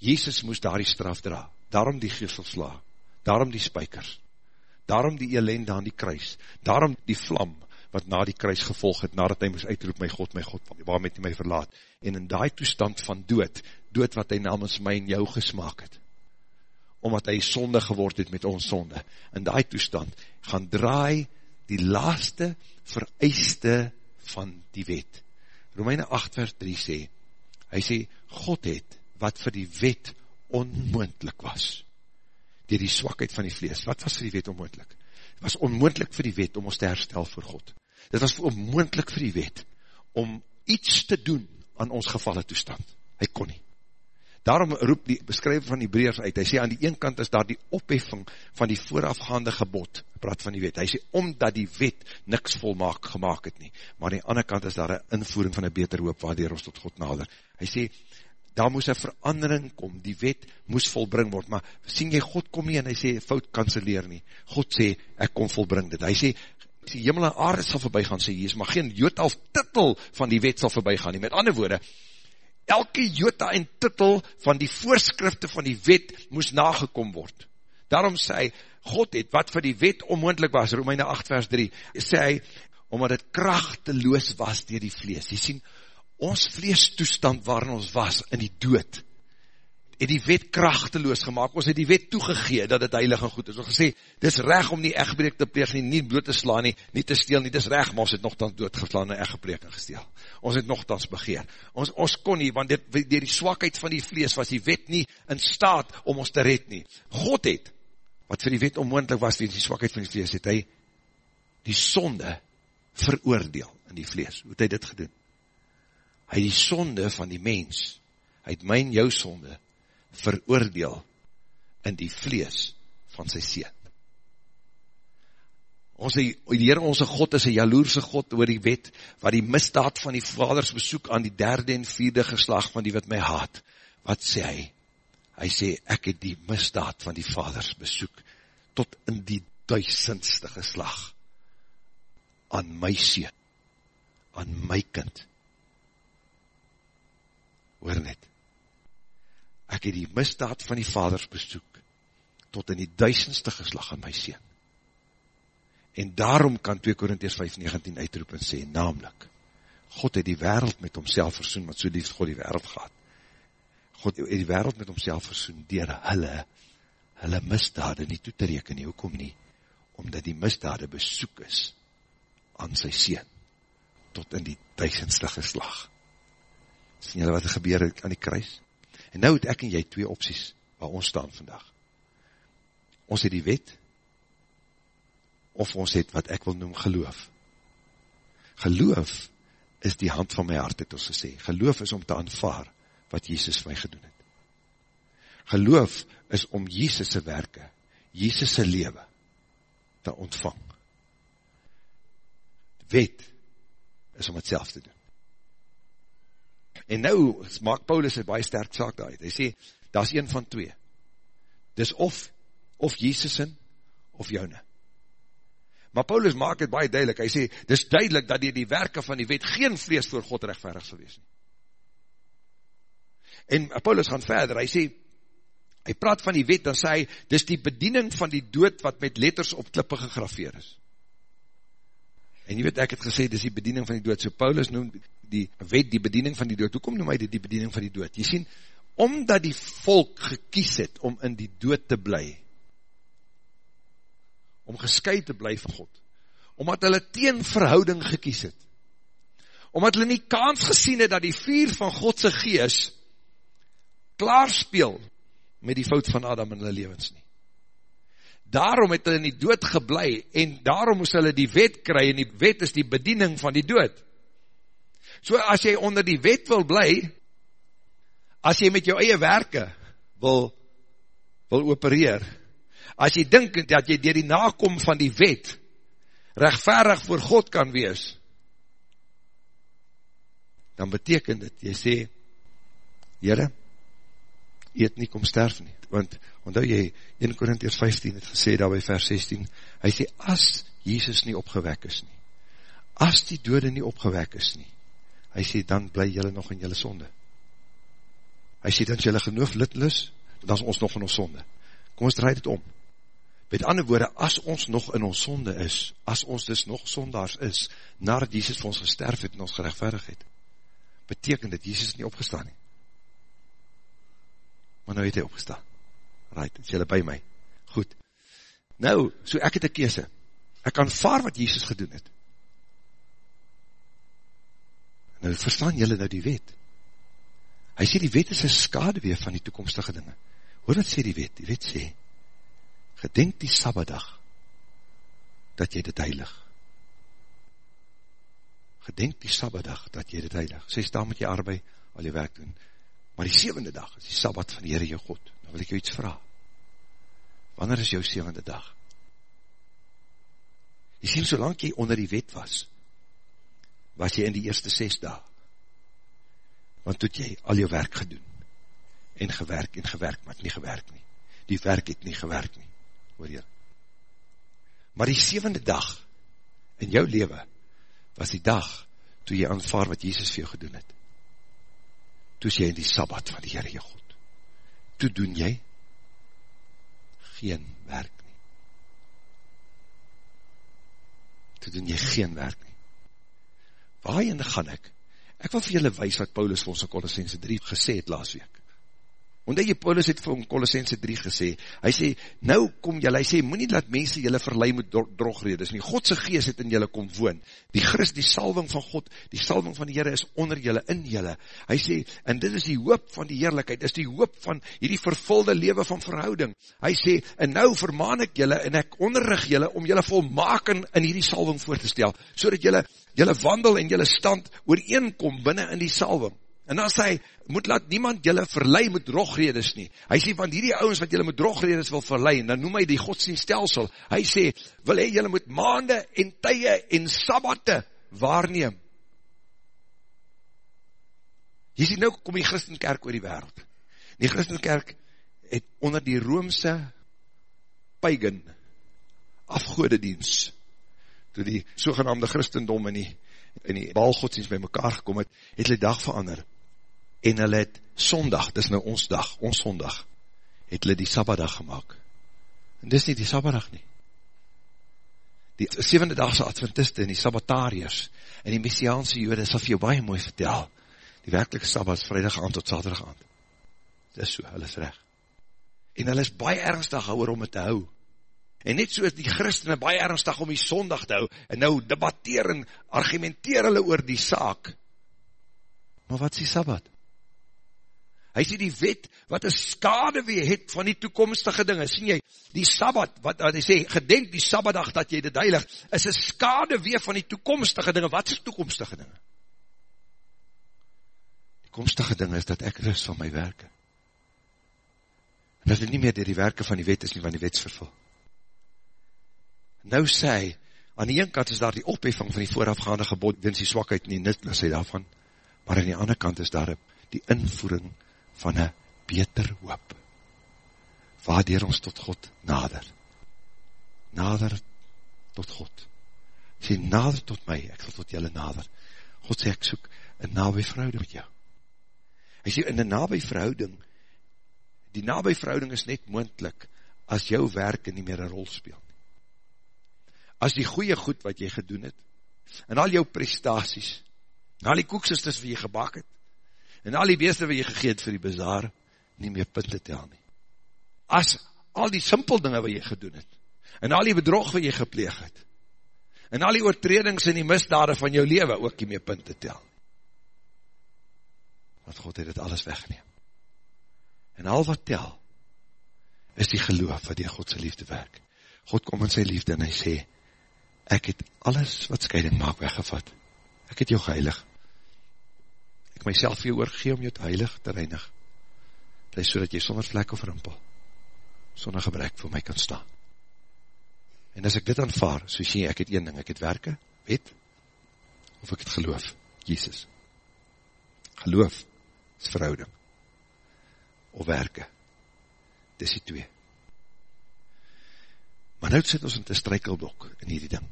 Jezus moes daar die straf dra, daarom die geeselsla, daarom die spijkers, daarom die elende aan die kruis, daarom die vlam, wat na die kruis gevolg het, nadat hy moes uitroep, my God, my God, waarom het hy my verlaat, en in die toestand van dood, dood wat hy namens my en jou gesmaak het, omdat hy sonde geword het met ons sonde, in die toestand, gaan draai die laaste vereiste van die wet. Romeine 8 vers 3 sê, hy sê, God het, wat vir die wet onmoendlik was, dier die swakheid van die vlees, wat was vir die wet onmoendlik? Het was onmoendlik vir die wet om ons te herstel voor God. Dit was onmoendlik vir die wet om iets te doen aan ons gevalle toestand. Hy kon nie. Daarom roep die beskryver van die breers uit, hy sê aan die een kant is daar die opheffing van die voorafgaande gebod, praat van die wet, hy sê omdat die wet niks volmaak gemaakt het nie, maar aan die ander kant is daar een invoering van een beter hoop, waardoor ons tot God nader. Hy sê, daar moes een verandering kom, die wet moes volbring word, maar sien jy, God kom nie en hy sê, fout kanseleer nie, God sê, ek kom volbring dit, hy sê, die hemel en aarde sal voorbij gaan, sê Jezus, maar geen jood of titel van die wet sal voorbij gaan nie, met ander woorde, elke jota en titel van die voorskrifte van die wet moes nagekom word. Daarom sê hy, God het, wat vir die wet onmoendlik was, Romeine 8 vers 3, sê hy, omdat het krachteloos was dier die vlees. Jy sien, ons vleestoestand waarin ons was, in die dood, het die wet krachteloos gemaakt, ons het die wet toegegee, dat het heilig en goed is, ons gesê, dis reg om nie echtbreek te pleeg nie, nie dood te slaan nie, nie te steel nie, dis reg, maar ons het nogthans doodgeslaan en echtbreek en gesteel, ons het nogthans begeer, ons, ons kon nie, want dit, dier die swakheid van die vlees, was die wet nie in staat om ons te red nie, God het, wat vir die wet onmoendlik was, dier die swakheid van die vlees, het hy die sonde veroordeel in die vlees, hoe het hy dit gedoen? Hy die sonde van die mens, hy het my en jou sonde veroordeel in die vlees van sy seen. Ons die Heere, onze God is een jaloerse God oor die wet, wat die misdaad van die vaders besoek aan die derde en vierde geslag van die wat my haat. Wat sê hy? Hy sê, ek het die misdaad van die vaders besoek, tot in die duisendste geslag, aan my seen, aan my kind. Hoor net, ek het die misdaad van die vaders besoek, tot in die duisendste geslag aan my sien. En daarom kan 2 Korinties 5,19 uitroep en sê, namelijk, God het die wereld met homself versoen, want so liefst God die wereld gaat. God het die wereld met homself versoen, dier hulle, hulle misdade nie toe te reken nie, hoekom nie? Omdat die misdade besoek is aan sy sien, tot in die duisendste geslag. Sien julle wat er gebeur aan die kruis? En nou het ek en jy twee opties waar ons staan vandag. Ons het die wet, of ons het wat ek wil noem geloof. Geloof is die hand van my hart, het ons gesê. Geloof is om te aanvaar wat Jezus vir my gedoen het. Geloof is om Jezus' werke, Jezus' lewe te ontvang. Wet is om het self te doen. En nou maak Paulus een baie sterk saak daaruit. Hy sê, daar is een van twee. Dis of, of Jesus in, of joune. Maar Paulus maak het baie duidelik, hy sê, dis duidelik dat die, die werke van die wet geen vlees voor God rechtverig sal wees nie. En Paulus gaan verder, hy sê, hy praat van die wet, dan sê hy, dis die bediening van die dood wat met letters op klippe gegrafeer is. En jy weet, ek het gesê, dis die bediening van die dood, so Paulus noem die wet die bediening van die dood, hoekom noem hy dit die bediening van die dood? Jy sien, omdat die volk gekies het om in die dood te bly, om gesky te bly van God, omdat hulle teen verhouding gekies het, omdat hulle nie kans gesien het dat die vier van Godse gees klaarspeel met die fout van Adam in hulle levens nie. Daarom het hulle in die dood geblei en daarom moes hulle die wet kry en die wet is die bediening van die dood. So as jy onder die wet wil bly, as jy met jou eie werke wil, wil opereer, as jy dink dat jy dier die nakom van die wet rechtverig voor God kan wees, dan beteken dit, jy sê, Heere, jy het nie kom sterf nie, want, onthou jy, 1 Korinties 15 het gesê, daar by vers 16, hy sê, as Jesus nie opgewek is nie, as die dode nie opgewek is nie, hy sê, dan bly jylle nog in jylle sonde. Hy sê, dan is jylle genoeg lidlus, dan is ons nog in ons sonde. Kom ons draai dit om. Met ander woorde, as ons nog in ons sonde is, as ons dus nog sondaars is, nadat Jesus vir ons gesterf het en ons gerechtvaardig het, beteken dit, Jesus nie opgestaan nie. Maar nou het hy opgestaan. Right, is jylle by my. Goed. Nou, so ek het een kese. Ek kan vaar wat Jesus gedoen het. Nou, verstaan jylle nou die wet? Hy sê die wet is een skadewee van die toekomstige dinge. Hoor wat sê die wet? Die wet sê, gedenk die sabbadag, dat jy dit heilig. Gedenk die sabbadag, dat jy dit heilig. Sê, sta met jy arbeid, al jy werk doen. Maar die sevende dag is die sabbat van die Heere jou God. Wil ek jou iets vraag. Wanneer is jou sevende dag? Jy sê, solang jy onder die wet was, was jy in die eerste ses dag. Want toet jy al jou werk gedoen. En gewerk en gewerk, maar het nie gewerk nie. Die werk het nie gewerk nie hoor jy. Maar die sevende dag in jou leven was die dag toe jy aanvaar wat Jesus vir jou gedoen het. Toe jy in die Sabbat van die Heere jou God. Toe doen jy geen werk nie. Toe doen jy geen werk nie. Waarheen gaan ek? Ek wil vir julle wees wat Paulus vir ons in Colossense 3 gesê het laas week. Omdat jy Paulus het vir Colossense 3 gesê, hy sê, nou kom jylle, hy sê, moet nie laat mense jylle verlei met drogredes nie, Godse geest het in jylle kom woon, die Christ, die salving van God, die salving van die Heere is onder jylle, in jylle, hy sê, en dit is die hoop van die Heerlijkheid, is die hoop van hierdie vervulde lewe van verhouding, hy sê, en nou vermaan ek jylle, en ek onderrig jylle, om jylle volmaken in hierdie salving voor te stel, so dat jylle, jylle wandel en jylle stand ooreenkom binnen in die salving, En dan sê hy, moet laat niemand julle verlei met drogredes nie. Hy sê, want hierdie ouwens wat julle met drogredes wil verlei, en dan noem hy die godsdienstelsel, hy sê, wil hy julle met maande en tye en sabbate waarneem. Jy sê, nou kom die christenkerk oor die wereld. Die christenkerk het onder die roomse pagan afgodedienst, toe die sogenaamde christendom in die, in die balgodsdienst by mekaar gekom het, het hulle dag verander en hulle het sondag, dis nou ons dag, ons sondag, het hulle die sabbadag gemaakt. En dis nie die sabbadag nie. Die sevende dagse adventiste en die sabbatariërs en die messiaanse jode sal vir jou baie mooi vertel, die werkelike sabbat is vrijdag aand tot saterdag aand. Dis so, hulle is recht. En hulle is baie ernstig oor om het te hou. En net so is die christene baie ernstig om die sondag te hou, en nou debatteer en argumenteer hulle oor die saak. Maar wat is die sabbat? Hy sê die wet wat een skade wee het van die toekomstige dinge. Sien jy, die Sabbat, wat, hy sê, gedenk die Sabbatdag dat jy dit heilig, is een skade wee van die toekomstige dinge. Wat is toekomstige dinge? Die toekomstige dinge is dat ek rust van my werke. En dat het nie meer die werke van die wet is nie, van die wetsvervul. Nou sê hy, aan die ene kant is daar die opheffing van die voorafgaande gebod, wens die swakheid nie nutlis hy daarvan, maar aan die andere kant is daar die invoering van een beter hoop, waardoor ons tot God nader, nader tot God, sê nader tot my, ek sal tot julle nader, God sê ek soek een nabij verhouding met jou, hy sê in een nabij verhouding, die nabij verhouding is net moendlik, as jou werke nie meer een rol speel, as die goeie goed wat jy gedoen het, en al jou prestaties, en al die koeksistes wat jy gebak het, en al die beeste wat jy gegeet vir die bazaar, nie meer punte tel nie. As al die simpel dinge wat jy gedoen het, en al die bedrog wat jy gepleeg het, en al die oortredings en die misdade van jou leven ook nie meer punte tel. Want God het het alles weggeneem. En al wat tel, is die geloof wat die Godse liefde werk. God kom in sy liefde en hy sê, ek het alles wat scheiding maak weggevat. Ek het jou geheilig. Ek myself vir jou oorgegee om jou te heilig te reinig. Dit is so dat jy sonder vlek of rimpel, sonder gebrek vir my kan staan. En as ek dit aanvaar, so sê ek het een ding, ek het werke, wet, of ek het geloof, Jesus. Geloof is verhouding, of werke, dis die twee. Maar nou sit ons in te strykelblok in hierdie ding.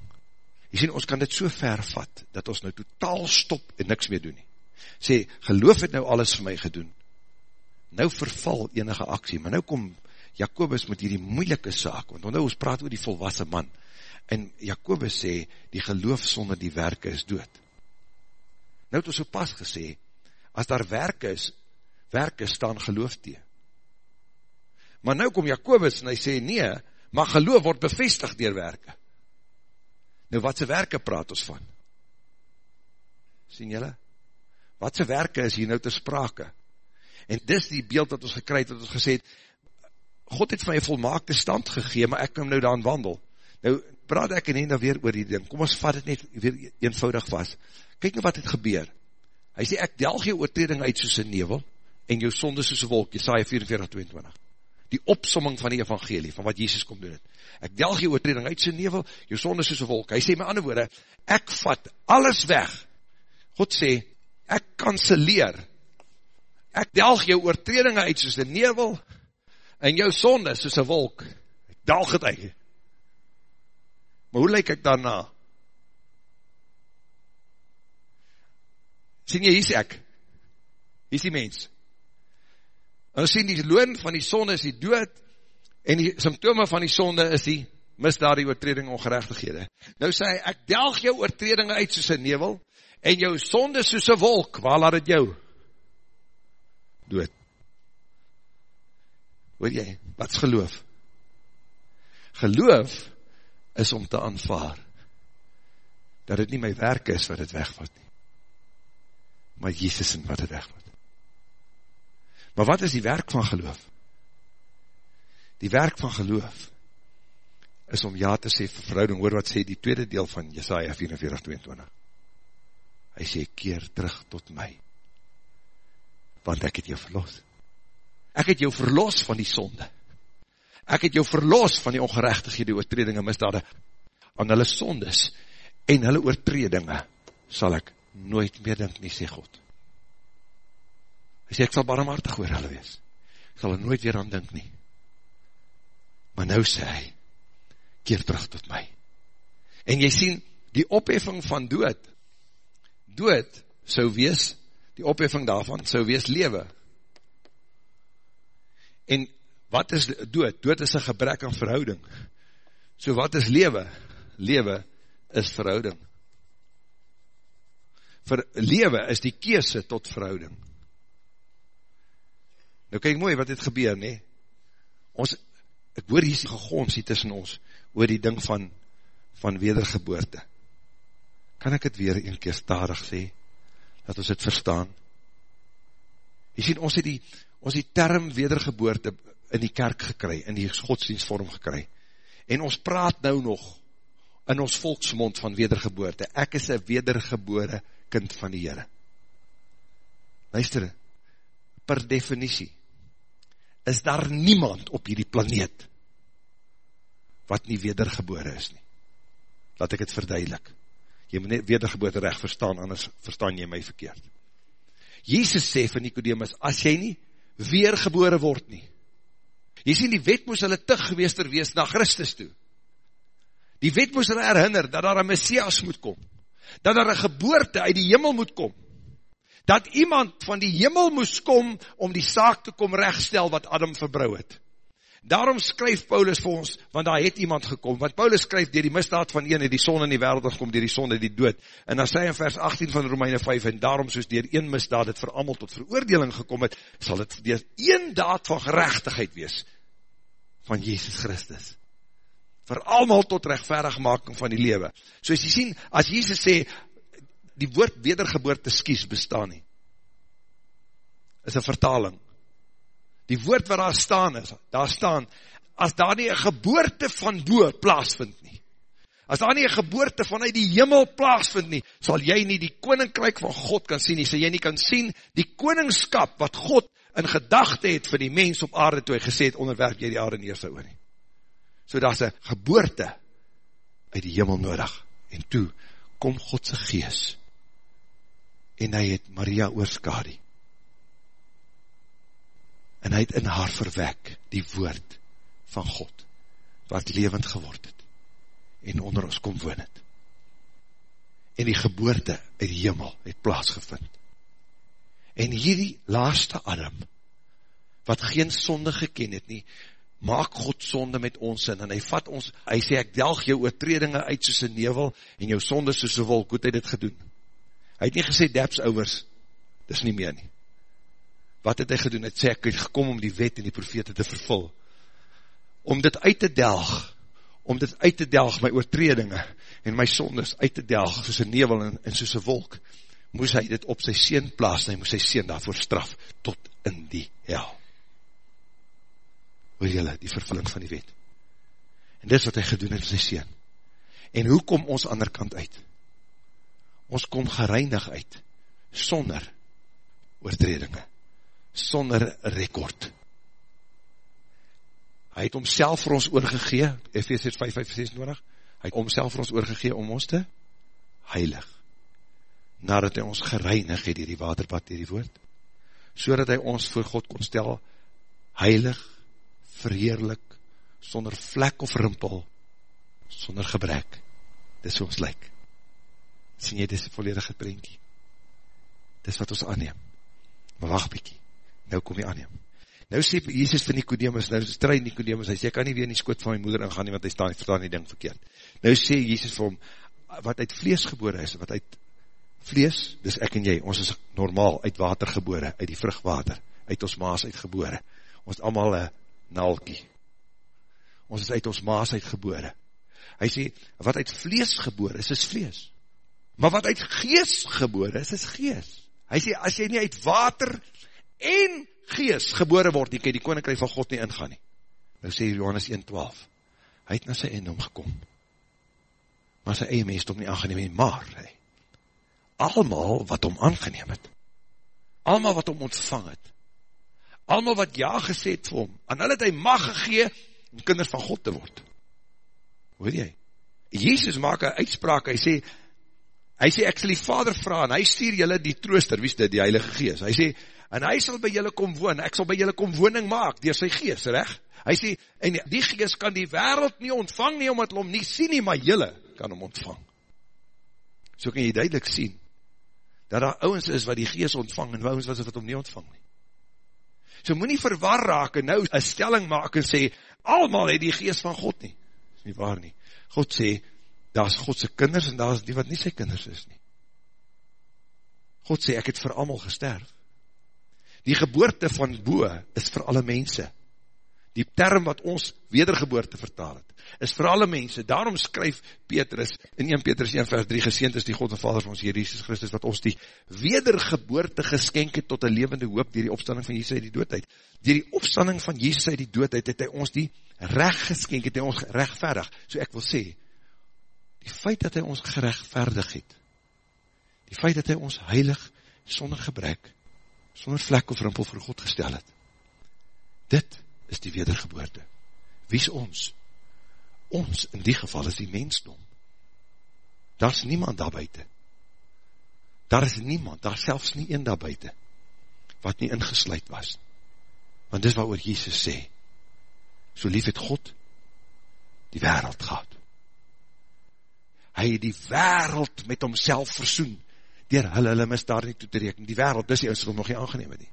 Jy sien, ons kan dit so ver vat, dat ons nou totaal stop en niks meer doen nie. Sê, geloof het nou alles vir my gedoen. Nou verval enige aksie, maar nou kom Jacobus met hierdie moeilike saak, want nou ons praat oor die volwassen man, en Jacobus sê, die geloof sonder die werke is dood. Nou het ons so pas gesê, as daar werke is, werke staan geloof tegen. Maar nou kom Jacobus en hy sê, nee, maar geloof word bevestig dier werke. Nou watse werke praat ons van? Sien jylle? Watse werke is hier nou te sprake? En dis die beeld wat ons gekry het, wat ons gesê het, God het van my volmaakte stand gegeen, maar ek kan nou daan wandel. Nou, praat ek en nou weer oor die ding, kom ons vat het net weer eenvoudig vast. Kijk nou wat het gebeur. Hy sê, ek delg jou oortreding uit soos een nevel, en jou sonde soos een wolk, Jesaja 44, 22 die opsomming van die evangelie, van wat Jesus kom doen het. Ek delg jou oortreding uit sy nevel, jou sonde soos een wolk. Hy sê my ander woorde, ek vat alles weg. God sê, ek kanseleer. Ek delg jou oortreding uit soos een nevel, en jou sonde soos een wolk. Ek delg het uit. Maar hoe lyk ek daarna? Sien jy, hier is ek. Hier is die mens. En ons sien die loon van die sonde is die dood, en die symptome van die sonde is die misdaad, die oortreding, ongerechtighede. Nou sê hy, ek delg jou oortredinge uit soos een nevel, en jou sonde soos een wolk, waar laat het jou? Dood. Hoor jy, wat is geloof? Geloof is om te aanvaar, dat het nie my werk is wat het wegvat nie, maar Jesus in wat het wegvat. Maar wat is die werk van geloof? Die werk van geloof is om ja te sê vir verhouding, hoor wat sê die tweede deel van Jesaja 44, 22. Hy sê, keer terug tot my, want ek het jou verlos. Ek het jou verlos van die sonde. Ek het jou verlos van die ongerechtighede, oortredinge, misdade, aan hulle sondes, en hulle oortredinge, sal ek nooit meer dink nie, sê God. Hy sê, ek sal barmhartig oor hulle wees. Ek sal er nooit weer aan dink nie. Maar nou sê hy, keer terug tot my. En jy sien, die opheffing van dood, dood sou wees, die opheffing daarvan sou wees lewe. En wat is dood? Dood is een gebrek aan verhouding. So wat is lewe? Lewe is verhouding. Ver, lewe is die keese tot verhouding. Nou kyk mooi wat het gebeur, nie? Ons, ek hoor hier gegons hier tussen ons, oor die ding van, van wedergeboorte. Kan ek het weer een keer starig sê, dat ons het verstaan? Jy sien, ons het die, ons die term wedergeboorte in die kerk gekry, in die godsdienstvorm gekry. En ons praat nou nog, in ons volksmond van wedergeboorte. Ek is een wedergebore kind van die Heere. Luister, per definitie, is daar niemand op hierdie planeet wat nie wedergebore is nie. Laat ek het verduidelik. Jy moet net wedergeboorte recht verstaan, anders verstaan jy my verkeerd. Jezus sê van Nicodemus, as jy nie weergebore word nie. Jy sien, die wet moes hulle tig geweester wees na Christus toe. Die wet moes hulle herinner, dat daar een Messias moet kom. Dat daar een geboorte uit die hemel moet kom. Dat iemand van die hemel moes kom, om die saak te kom rechtstel, wat Adam verbrouw het. Daarom skryf Paulus vir ons, want daar het iemand gekom, want Paulus skryf, dier die misdaad van een, het die son in die wereld gekom, dier die son het die dood. En dan sê in vers 18 van Romeine 5, en daarom soos dier een misdaad het vir allemaal tot veroordeling gekom het, sal het dier een daad van gerechtigheid wees, van Jezus Christus. Vir allemaal tot rechtverigmaking van die lewe. So as jy sien, as Jezus sê, die woord wedergeboorte skies bestaan nie, is een vertaling, die woord wat daar staan is, daar staan, as daar nie een geboorte van boe plaasvind nie, as daar nie een geboorte vanuit die hemel plaasvind nie, sal jy nie die koninkryk van God kan sien nie, sal jy nie kan sien die koningskap wat God in gedachte het vir die mens op aarde toe hy gesê het, onderwerp jy die aarde neer sy oor nie. So daar is een geboorte uit die hemel nodig, en toe kom Godse gees, en hy het Maria oorskadie, en hy het in haar verwek die woord van God, wat levend geword het, en onder ons kom woon het. En die geboorte uit die hemel het plaasgevind. En hierdie laaste Adam, wat geen sonde geken het nie, maak God sonde met ons in, en hy vat ons, hy sê, ek delg jou oortredinge uit soos een nevel, en jou sonde soos een wolk, hoe het hy dit gedoen? Hy het nie gesê, deps ouwers, dis nie meer nie wat het hy gedoen? Het sê, ek het gekom om die wet en die profete te vervul. Om dit uit te delg, om dit uit te delg, my oortredinge en my sondes uit te delg, soos een nevel en, en soos een wolk, moes hy dit op sy seen plaas, en hy moes sy seen daarvoor straf, tot in die hel. Hoor jylle, die vervulling van die wet. En dis wat hy gedoen het, sy seen. En hoe kom ons ander kant uit? Ons kom gereinig uit, sonder oortredinge sonder rekord. Hy het homself vir ons oorgegee, Ephesians 5, 5, 6 nodig, hy het homself vir ons oorgegee om ons te heilig, nadat hy ons gereinig het dier die waterbad dier die woord, so dat hy ons voor God kon stel, heilig, verheerlik, sonder vlek of rimpel, sonder gebrek, dis ons lyk. Sien jy, dis volledige prentjie. Dis wat ons aanneem. Maar wacht bykie nou kom jy aanneem. Nou sê Jesus vir Nicodemus, nou strui Nicodemus, hy sê, ek kan nie weer in die skoot van my moeder ingaan nie, want hy staan, verstaan die ding verkeerd. Nou sê Jesus vir hom, wat uit vlees gebore is, wat uit vlees, dis ek en jy, ons is normaal uit water gebore, uit die vruchtwater, uit ons maas uit gebore. Ons is allemaal een naalkie. Ons is uit ons maas uit gebore. Hy sê, wat uit vlees gebore is, is vlees. Maar wat uit gees gebore is, is gees. Hy sê, as jy nie uit water en gees gebore word, die kan die koninkrijk van God nie ingaan nie. Nou sê Johannes 1,12, hy het na sy eindom gekom, maar sy eie mens het om nie aangeneem nie, maar hy, almal wat om aangeneem het, almal wat om ontvang het, almal wat ja gesê het vir hom, en hulle het hy mag gegee, om kinders van God te word. Hoor jy? Jezus maak een uitspraak, hy sê, hy sê, ek sal die vader vraag, en hy stuur julle die trooster, wie is dit, die heilige geest, hy sê, en hy sal by julle kom woon, ek sal by julle kom woning maak, dier sy geest, recht? Hy sê, en die geest kan die wereld nie ontvang nie, omdat hom nie sien nie, maar julle kan hom ontvang. So kan jy duidelik sien, dat daar ouwens is wat die geest ontvang, en ouwens wat hom nie ontvang nie. So moet nie verwar raak, en nou een stelling maak, en sê, almal het die geest van God nie. Is nie waar nie. God sê, daar is Godse kinders, en daar is die wat nie sy kinders is nie. God sê, ek het vir allemaal gesterf. Die geboorte van boe is vir alle mense. Die term wat ons wedergeboorte vertaal het, is vir alle mense. Daarom skryf Petrus in 1 Petrus 1 vers 3, geseend is die God en Vader van ons Heer Jesus Christus, wat ons die wedergeboorte geskenk het tot een levende hoop dier die opstanding van Jesus uit die doodheid. Dier die opstanding van Jesus uit die doodheid het hy ons die recht geskenk, het hy ons rechtverdig. So ek wil sê, die feit dat hy ons gerechtverdig het, die feit dat hy ons heilig, sonder gebrek, sonder vlek of rimpel voor God gestel het. Dit is die wedergeboorte. Wie is ons? Ons, in die geval, is die mensdom. Daar is niemand daar buiten. Daar is niemand, daar is selfs nie een daar buiten, wat nie ingesluid was. Want dis wat oor Jesus sê. So lief het God die wereld gehad. Hy het die wereld met homself versoen, dier hulle hulle misdaad nie toe te reken. Die wereld, dis die ons nog nie aangeneem het nie.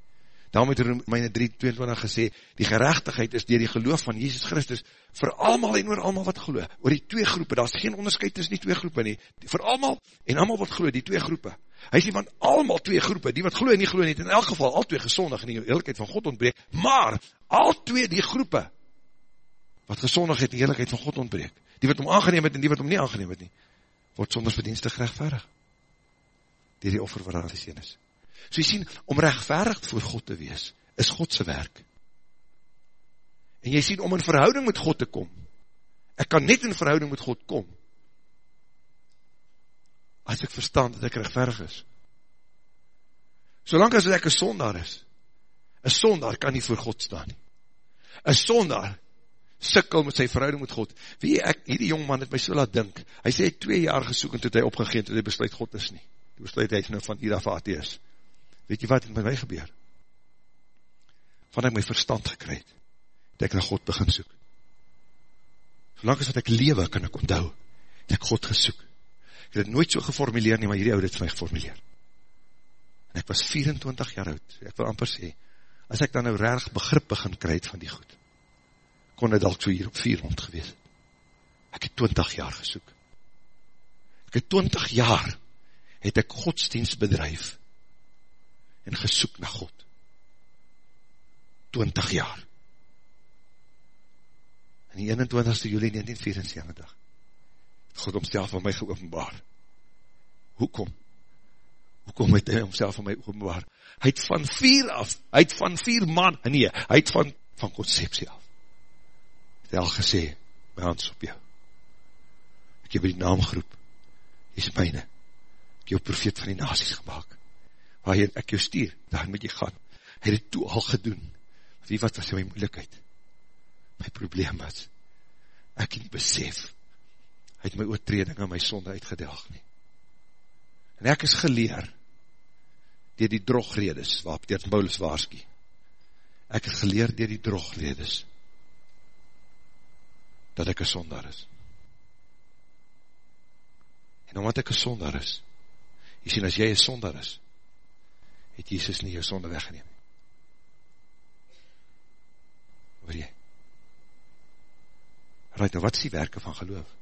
Daarom het Romeine 3:22 gesê, die gerechtigheid is dier die geloof van Jesus Christus, vir almal en oor almal wat geloof, oor die twee groepe, daar is geen onderscheid tussen die twee groepe nie, vir almal en almal wat geloof, die twee groepe. Hy sê van almal twee groepe, die wat geloof en nie geloof nie, in elk geval al twee gezondig en die heerlijkheid van God ontbreek, maar al twee die groepe, wat gezondig het die heerlijkheid van God ontbreek, die wat om aangeneem het en die wat om nie aangeneem het nie, word sonders verdienstig rechtvaardig, dier die offer waar hy sien is. So jy sien, om rechtvaardig voor God te wees, is Godse werk. En jy sien, om in verhouding met God te kom, ek kan net in verhouding met God kom, as ek verstaan dat ek rechtvaardig is. Solang as ek een sondaar is, een sondaar kan nie voor God staan. Een sondaar sikkel met sy verhouding met God. Wie ek, hierdie jongman het my so laat dink, hy sê twee jaar gesoek en toe hy opgegeend, toe hy besluit God is nie. Toe besluit hy nou van hier af athees. Weet jy wat het met my gebeur? Van ek my verstand gekryd, dat ek na God begin soek. Solang as wat ek lewe, kan ek onthou, dat ek God gesoek. Ek het het nooit so geformuleer nie, maar hierdie oude het my geformuleer. En ek was 24 jaar oud, ek wil amper sê, as ek dan nou reg begrip begin kryd van die goed, kon het al so hier op 400 gewees. Ek het 20 jaar gesoek. Ek het 20 jaar, het ek godsdienst bedrijf, en gesoek na God. 20 jaar. En die 21ste juli 1974, God omself van my geopenbaar. Hoekom? Hoekom het hy omself van my geopenbaar? Hy het van vier af, hy het van vier man, nee, hy het van, van conceptie af. Het hy al gesê, my hand op jou. Ek heb die naam geroep, hy is myne. Jou profeet van die nasies gemaakt waarheen ek jou stuur, daar moet jy gaan. Hy het het toe al gedoen. Wie wat was my moeilijkheid? My probleem was, ek het besef, hy het my oortreding en my sonde uitgedelg nie. En ek is geleer, dier die drogredes, waarop dier Paulus waarskie. Ek is geleer dier die drogredes, dat ek een sondaar is. En omdat ek een sondaar is, jy sien, as jy een sondaar is, het Jesus nie jou sonde weggeneem. Hoor jy? Right, nou wat is die werke van geloof?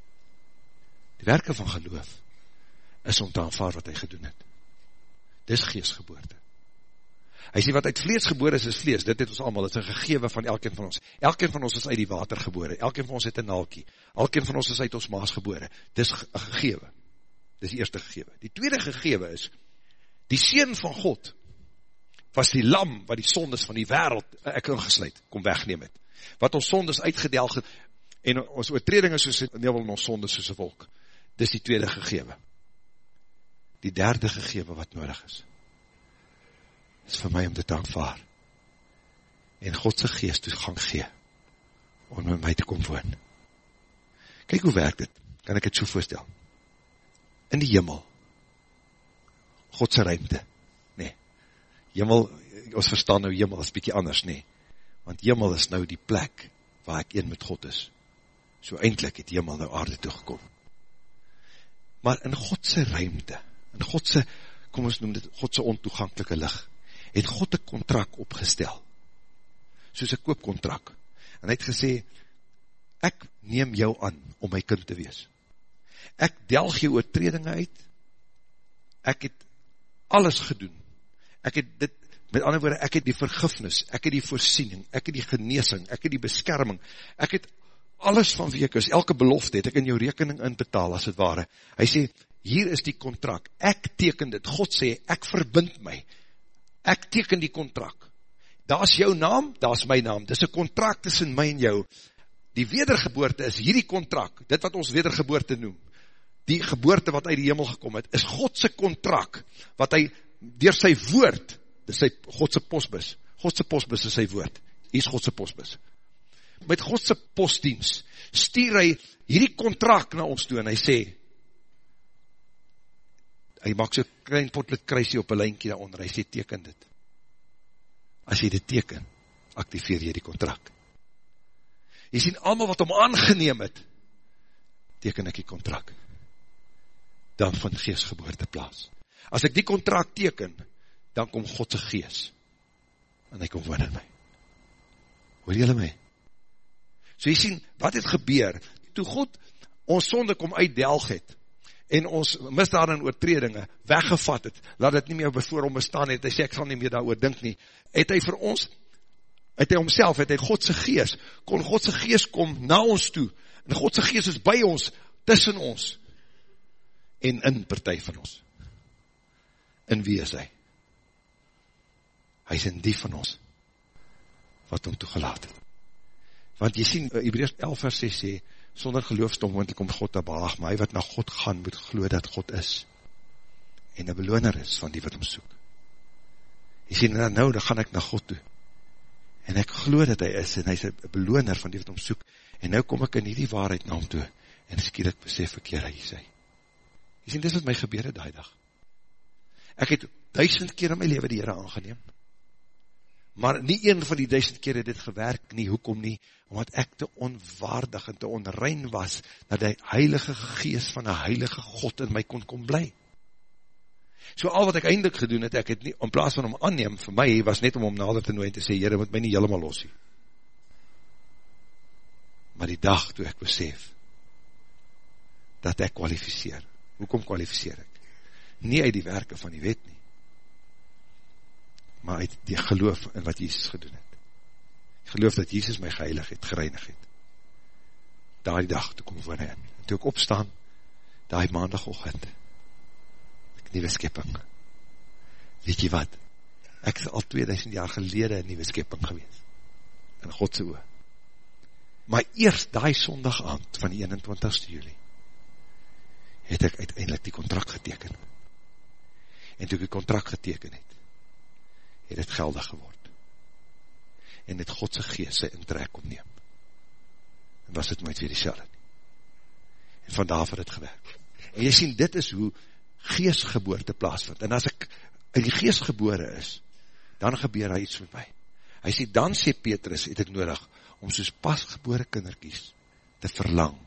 Die werke van geloof is om te aanvaar wat hy gedoen het. Dis geestgeboorte. Hy sê wat uit vlees geboor is, is vlees. Dit het ons allemaal, dit is een gegewe van elkeen van ons. Elkeen van ons is uit die water gebore. Elkeen van ons het een naalkie. Elkeen van ons is uit ons maas gebore. Dis een gegewe. Dis die eerste gegewe. Die tweede gegewe is, die Seen van God, was die lam wat die sondes van die wereld, eh, ek ingesluit, kom wegneem het. Wat ons sondes uitgedelg het, en ons oortreding is soos een nevel en ons sondes soos een wolk. Dis die tweede gegewe. Die derde gegewe wat nodig is, is vir my om dit aanvaar. En Godse geest toegang gee, om met my te kom woon. Kijk hoe werk dit, kan ek het so voorstel. In die jimmel, Godse ruimte, Hemel, ons verstaan nou hemel is bykie anders nie, want hemel is nou die plek waar ek een met God is. So eindelijk het hemel nou aarde toegekom. Maar in Godse ruimte, in Godse, kom ons noem dit, Godse ontoegankelike licht, het God een contract opgestel, soos een koopcontract, en hy het gesê, ek neem jou aan om my kind te wees. Ek delg jou oortredinge uit, ek het alles gedoen, ek het dit, met ander woorde, ek het die vergifnis, ek het die voorsiening, ek het die geneesing, ek het die beskerming, ek het alles van wie ek is, elke belofte het ek in jou rekening inbetaal, as het ware. Hy sê, hier is die contract, ek teken dit, God sê, ek verbind my, ek teken die contract, daar is jou naam, daar is my naam, dit is een contract tussen my en jou, die wedergeboorte is hierdie contract, dit wat ons wedergeboorte noem, die geboorte wat uit die hemel gekom het, is Godse contract, wat hy door sy woord, dis sy Godse postbus, Godse postbus is sy woord, hier is Godse postbus. Met Godse postdienst, stuur hy hierdie contract na ons toe, en hy sê, hy maak so klein potlet kruisie op een lijnkie daaronder, hy sê, teken dit. As jy dit teken, activeer jy die contract. Jy sien, allemaal wat om aangeneem het, teken ek die contract. Dan van geestgeboorte plaas. As ek die contract teken, dan kom Godse geest, en hy kom woon in my. Hoor jylle my? So jy sien, wat het gebeur, toe God ons sonde kom uitdelg het, en ons misdaad en oortredinge weggevat het, laat het nie meer voor hom bestaan het, hy sê ek sal nie meer daar oor dink nie, het hy vir ons, het hy homself, het hy Godse geest, kon Godse geest kom na ons toe, en Godse geest is by ons, tussen ons, en in partij van ons. In wie is hy? Hy is in die van ons, wat hom toegelaat het. Want jy sien, Hebreus 11 vers 6 sê, sonder geloofstom, want ek kom God te baag, maar hy wat na God gaan, moet glo dat God is, en een beloner is van die wat hom soek. Jy sê, nou, nou, dan gaan ek na God toe, en ek glo dat hy is, en hy is een beloner van die wat hom soek, en nou kom ek in die waarheid na hom toe, en skier ek besef verkeer hy sê. Jy sê, dis wat my gebeur het die dag. Ek het duisend keer in my leven die Heere aangeneem, maar nie een van die duisend keer het dit gewerk nie, hoekom nie, omdat ek te onwaardig en te onrein was, dat die heilige geest van die heilige God in my kon kom bly. So al wat ek eindelijk gedoen het, ek het nie, in plaas van hom aanneem, vir my, was net om hom nader te nooi en te sê, Heere, moet my nie helemaal losie. Maar die dag toe ek besef, dat ek kwalificeer. Hoekom kwalificeer ek? Nie uit die werke van die wet nie, maar uit die geloof in wat Jesus gedoen het. Geloof dat Jesus my geheilig het, gereinig het. Daar die dag, toe kom ek woon. En toe ek opstaan, daar die maandagochtend, ek nieuwe skepping. Weet jy wat? Ek is al 2000 jaar gelede in nieuwe skepping gewees. In Godse oor. Maar eerst die sondag aand van die 21ste juli, het ek uiteindelik die contract geteken. En toe ek die contract geteken het, het het geldig geword. En het Godse geest sy intrek omneem. En was het nooit weer die selle nie. En vandaar het het gewerk. En jy sien, dit is hoe geestgeboorte plaasvind. En as ek in die geestgebore is, dan gebeur daar iets met my. Hy sê, dan sê Petrus, het ek nodig, om soos pasgebore kinderkies te verlang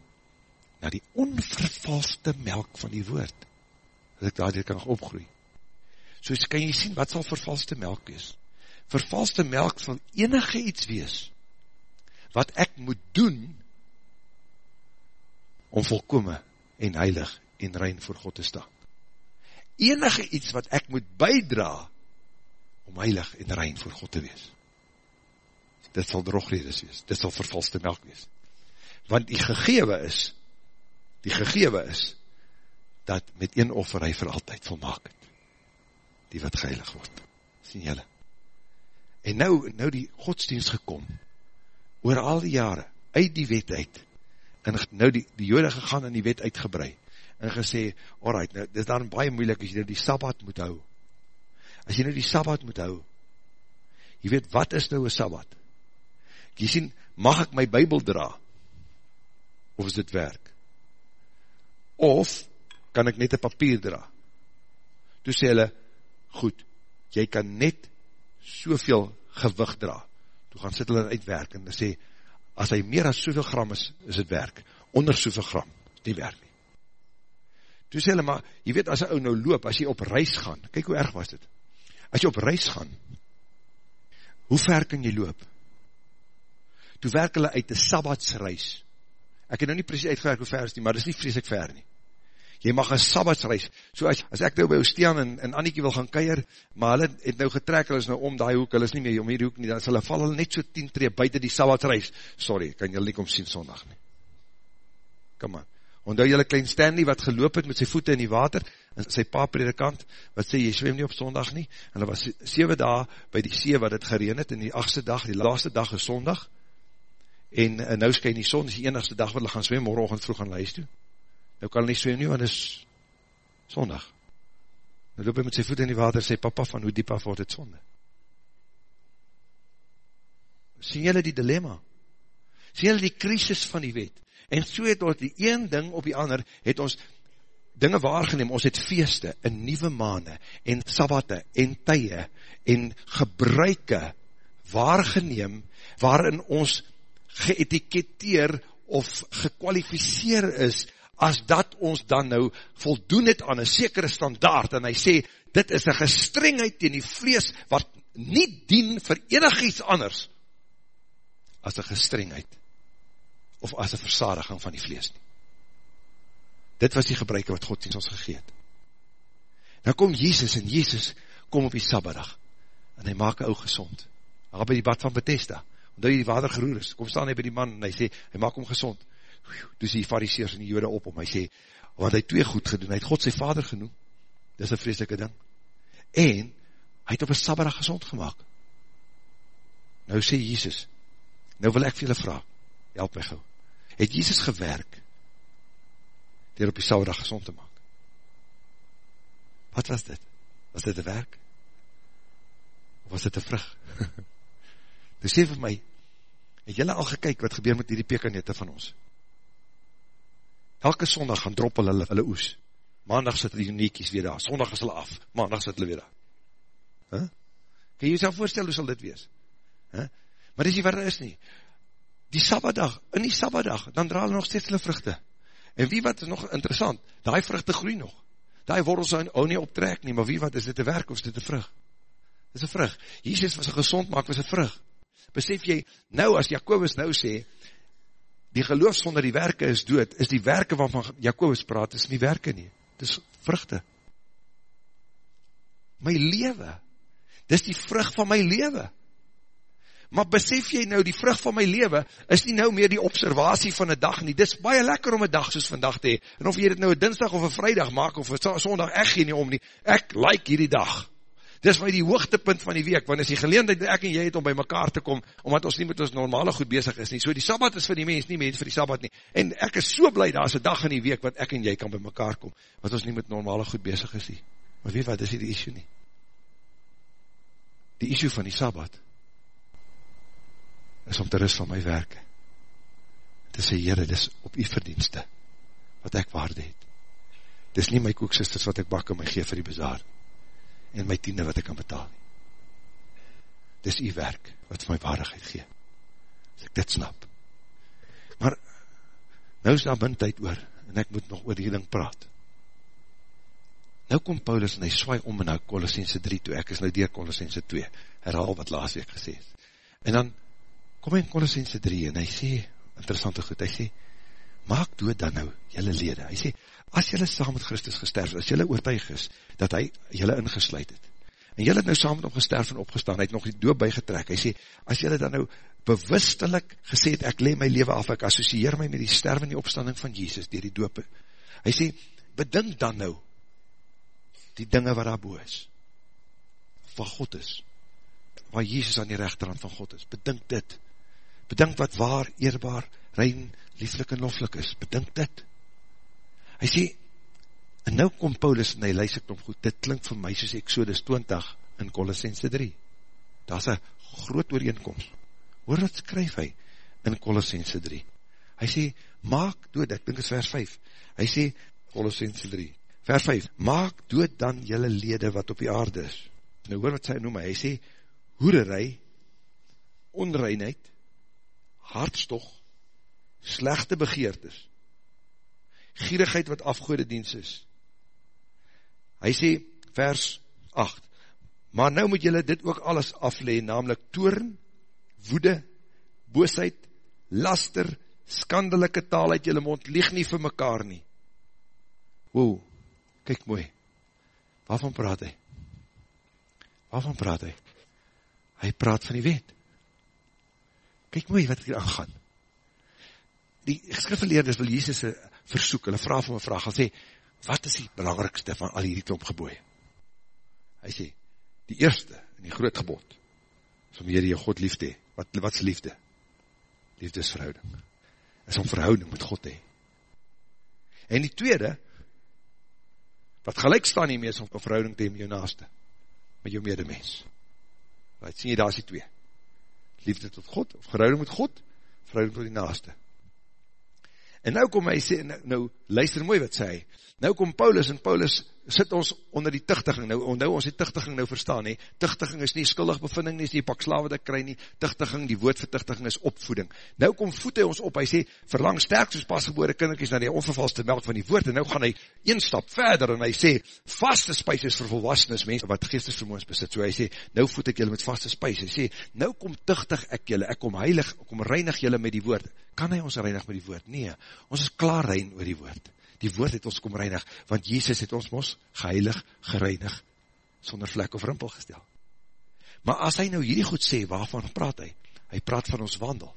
na die onvervalste melk van die woord, dat ek daar kan opgroei so kan jy sien, wat sal vervalste melk wees? Vervalste melk sal enige iets wees, wat ek moet doen, om volkome en heilig en rein voor God te staan. Enige iets wat ek moet bijdra, om heilig en rein voor God te wees. Dit sal drogredes wees, dit sal vervalste melk wees. Want die gegewe is, die gegewe is, dat met een offer hy vir altyd volmaak het die wat geheilig word. Sien jylle? En nou, nou die godsdienst gekom, oor al die jare, uit die wet uit, en nou die, die jode gegaan en die wet uitgebrei, en gesê, alright, nou, dit is daarom baie moeilik, as jy nou die sabbat moet hou, as jy nou die sabbat moet hou, jy weet, wat is nou een sabbat? Jy sien, mag ek my bybel dra? Of is dit werk? Of, kan ek net een papier dra? Toe sê hulle, goed, jy kan net soveel gewig dra, toe gaan sit hulle uitwerk, en sê, as hy meer as soveel gram is, is het werk, onder soveel gram, nie werk nie. Toe sê hulle, maar, jy weet, as hy ou nou loop, as jy op reis gaan, kyk hoe erg was dit, as jy op reis gaan, hoe ver kan jy loop? Toe werk hulle uit die sabbatsreis, ek het nou nie precies uitgewerk hoe ver is nie, maar dit is nie vreselik ver nie, jy mag een sabbatsreis, so as, as ek nou by Oosteen en, en Anniekie wil gaan keier, maar hulle het nou getrek, hulle is nou om die hoek, hulle is nie meer om hierdie hoek nie, dan hulle val hulle net so 10 tree buiten die sabbatsreis, sorry, kan julle nie kom sien sondag nie, kom maar, ondou julle klein Stanley wat geloop het met sy voete in die water, en sy pa predikant, wat sê, jy swem nie op sondag nie, en hulle was 7 dae by die see wat het gereen het, en die 8ste dag, die laaste dag is sondag, en, en nou skyn die son, is die enigste dag wat hulle gaan swem, morgen vroeg aan huis toe, nou kan hy nie swem nie, want is sondag. Nou loop hy met sy voet in die water, sê papa van hoe diep af word het sonde. Sien jylle die dilemma? Sien jylle die krisis van die wet? En so het ons die een ding op die ander, het ons dinge waargeneem, ons het feeste, en nieuwe maane, en sabbate, en tye, en gebruike, waargeneem, waarin ons geetiketeer of gekwalificeer is, as dat ons dan nou voldoen het aan een sekere standaard, en hy sê, dit is een gestrengheid in die vlees, wat nie dien vir enig iets anders, as een gestrengheid, of as een versadiging van die vlees nie. Dit was die gebruike wat God ons gegeet. Nou kom Jezus, en Jezus kom op die Sabbadag, en hy maak een ou gezond, hy by die bad van Bethesda, hy die water geroer is, kom staan hy by die man, en hy sê, hy maak hom gezond, toe sê die fariseers en die jode op om, hy sê, want hy twee goed gedoen, hy het God sy vader genoem, dis een vreselike ding, en, hy het op een sabbadag gezond gemaakt, nou sê Jesus, nou wil ek vir julle vraag, help my gauw, het Jesus gewerk, dier op die sabbadag gezond te maak, wat was dit, was dit een werk, of was dit een vrug, nou sê vir my, het julle al gekyk wat gebeur met die pekanete van ons, elke sondag gaan droppel hulle, hulle oes. Maandag sit die uniekies weer daar, sondag is hulle af, maandag sit hulle weer daar. Huh? Kan jy jouself voorstel, hoe sal dit wees? Huh? Maar dis nie waar is nie. Die sabbadag, in die sabbadag, dan dra hulle nog steeds hulle vruchte. En wie wat is nog interessant, die vruchte groei nog. Die wortels hou nie optrek nie, maar wie wat, is dit een werk of is dit een vrug? Dit is een vrug. Jesus was een gezond maak, was een vrug. Besef jy, nou as Jacobus nou sê, die geloof sonder die werke is dood, is die werke waarvan Jacobus praat, is nie werke nie, het is vruchte. My lewe, dit is die vrug van my lewe. Maar besef jy nou, die vrug van my lewe, is nie nou meer die observatie van een dag nie, dit is baie lekker om een dag soos vandag te hee, en of jy dit nou een dinsdag of een vrijdag maak, of een sondag, ek gee nie om nie, ek like hierdie dag, Dis my die hoogtepunt van die week, want is die geleendheid ek en jy het om by mekaar te kom, omdat ons nie met ons normale goed bezig is nie. So die Sabbat is vir die mens, nie mens vir die Sabbat nie. En ek is so blij, daar is een dag in die week, wat ek en jy kan by mekaar kom, wat ons nie met normale goed bezig is nie. Maar weet wat, dis nie die issue nie. Die issue van die Sabbat, is om te rust van my werke. Te sê, Heere, dis op die verdienste, wat ek waarde het. Dis nie my koeksisters wat ek bak en my geef vir die bazaar en my tiende wat ek kan betaal nie. Dis die werk wat my waardigheid gee. As ek dit snap. Maar, nou is daar min tyd oor, en ek moet nog oor die ding praat. Nou kom Paulus en hy swaai om in nou Colossense 3 toe, ek is nou dier Colossense 2, herhaal wat laas week gesê is. En dan kom hy in Colossense 3 en hy sê, interessante goed, hy sê, maak dood dan nou, jylle lede. Hy sê, as jylle saam met Christus gesterf, as jylle oortuig is, dat hy jylle ingesluid het, en jylle het nou saam met hom gesterf en opgestaan, hy het nog die doop bijgetrek, hy sê, as jylle dan nou bewustelik gesê het, ek leem my leven af, ek associeer my met die sterf en die opstanding van Jesus, dier die doop, hy sê, bedink dan nou, die dinge wat daar boe is, van God is, waar Jesus aan die rechterhand van God is, bedink dit, bedink wat waar, eerbaar, rein, lieflik en loflik is, bedink dit, hy sê, en nou kom Paulus en hy luister ek goed, dit klink vir my soos Exodus 20 in Colossense 3, daar is een groot ooreenkomst, hoor wat skryf hy in Colossense 3, hy sê, maak dood, ek dink is vers 5, hy sê, Colossense 3, vers 5, maak dood dan jylle lede wat op die aarde is, nou hoor wat sy noem, hy. Sê, hoererij, onreinheid, hartstog, slechte begeertes, gierigheid wat afgoede diens is. Hy sê, vers 8, maar nou moet julle dit ook alles afleen, namelijk toorn, woede, boosheid, laster, skandelike taal uit julle mond, lieg nie vir mekaar nie. Wow, kyk mooi, waarvan praat hy? Waarvan praat hy? Hy praat van die wet. Kyk mooi wat hier aangaan. Die skrifverleerders wil Jesus versoek, hulle vraag van my vraag, hulle sê, wat is die belangrikste van al hierdie klomp geboeie? Hy sê, die eerste, en die groot gebod, is om hierdie jou God liefde, wat, wat is liefde? Liefde is verhouding, is om verhouding met God te hee. En die tweede, wat gelijk staan nie meer, is om verhouding te hee met jou naaste, met jou medemens. Wat sien jy, daar is die twee. Liefde tot God, of verhouding met God, verhouding tot die naaste. En nou kom hy sê, nou, nou luister mooi wat sê. hy, nou kom Paulus, en Paulus sit ons onder die tichtiging, nou, nou ons die tichtiging nou verstaan, nie, tichtiging is nie skuldig bevinding, nie is die pak slawe dat kry nie, tichtiging, die woord vir tichtiging is opvoeding. Nou kom voed hy ons op, hy sê, verlang sterk soos pasgebore kinderkies na die onvervalste melk van die woord, en nou gaan hy een stap verder, en hy sê, vaste spuis is vir volwassenes, mense wat geestesvermoens besit, so hy sê, nou voed ek julle met vaste spuis, hy sê, nou kom tichtig ek julle, ek kom heilig, ek kom reinig julle met die woord, kan hy ons reinig met die woord? Nee, ons is klaar rein oor die woord die woord het ons kom reinig, want Jezus het ons mos geheilig, gereinig, sonder vlek of rimpel gestel. Maar as hy nou hierdie goed sê, waarvan praat hy? Hy praat van ons wandel.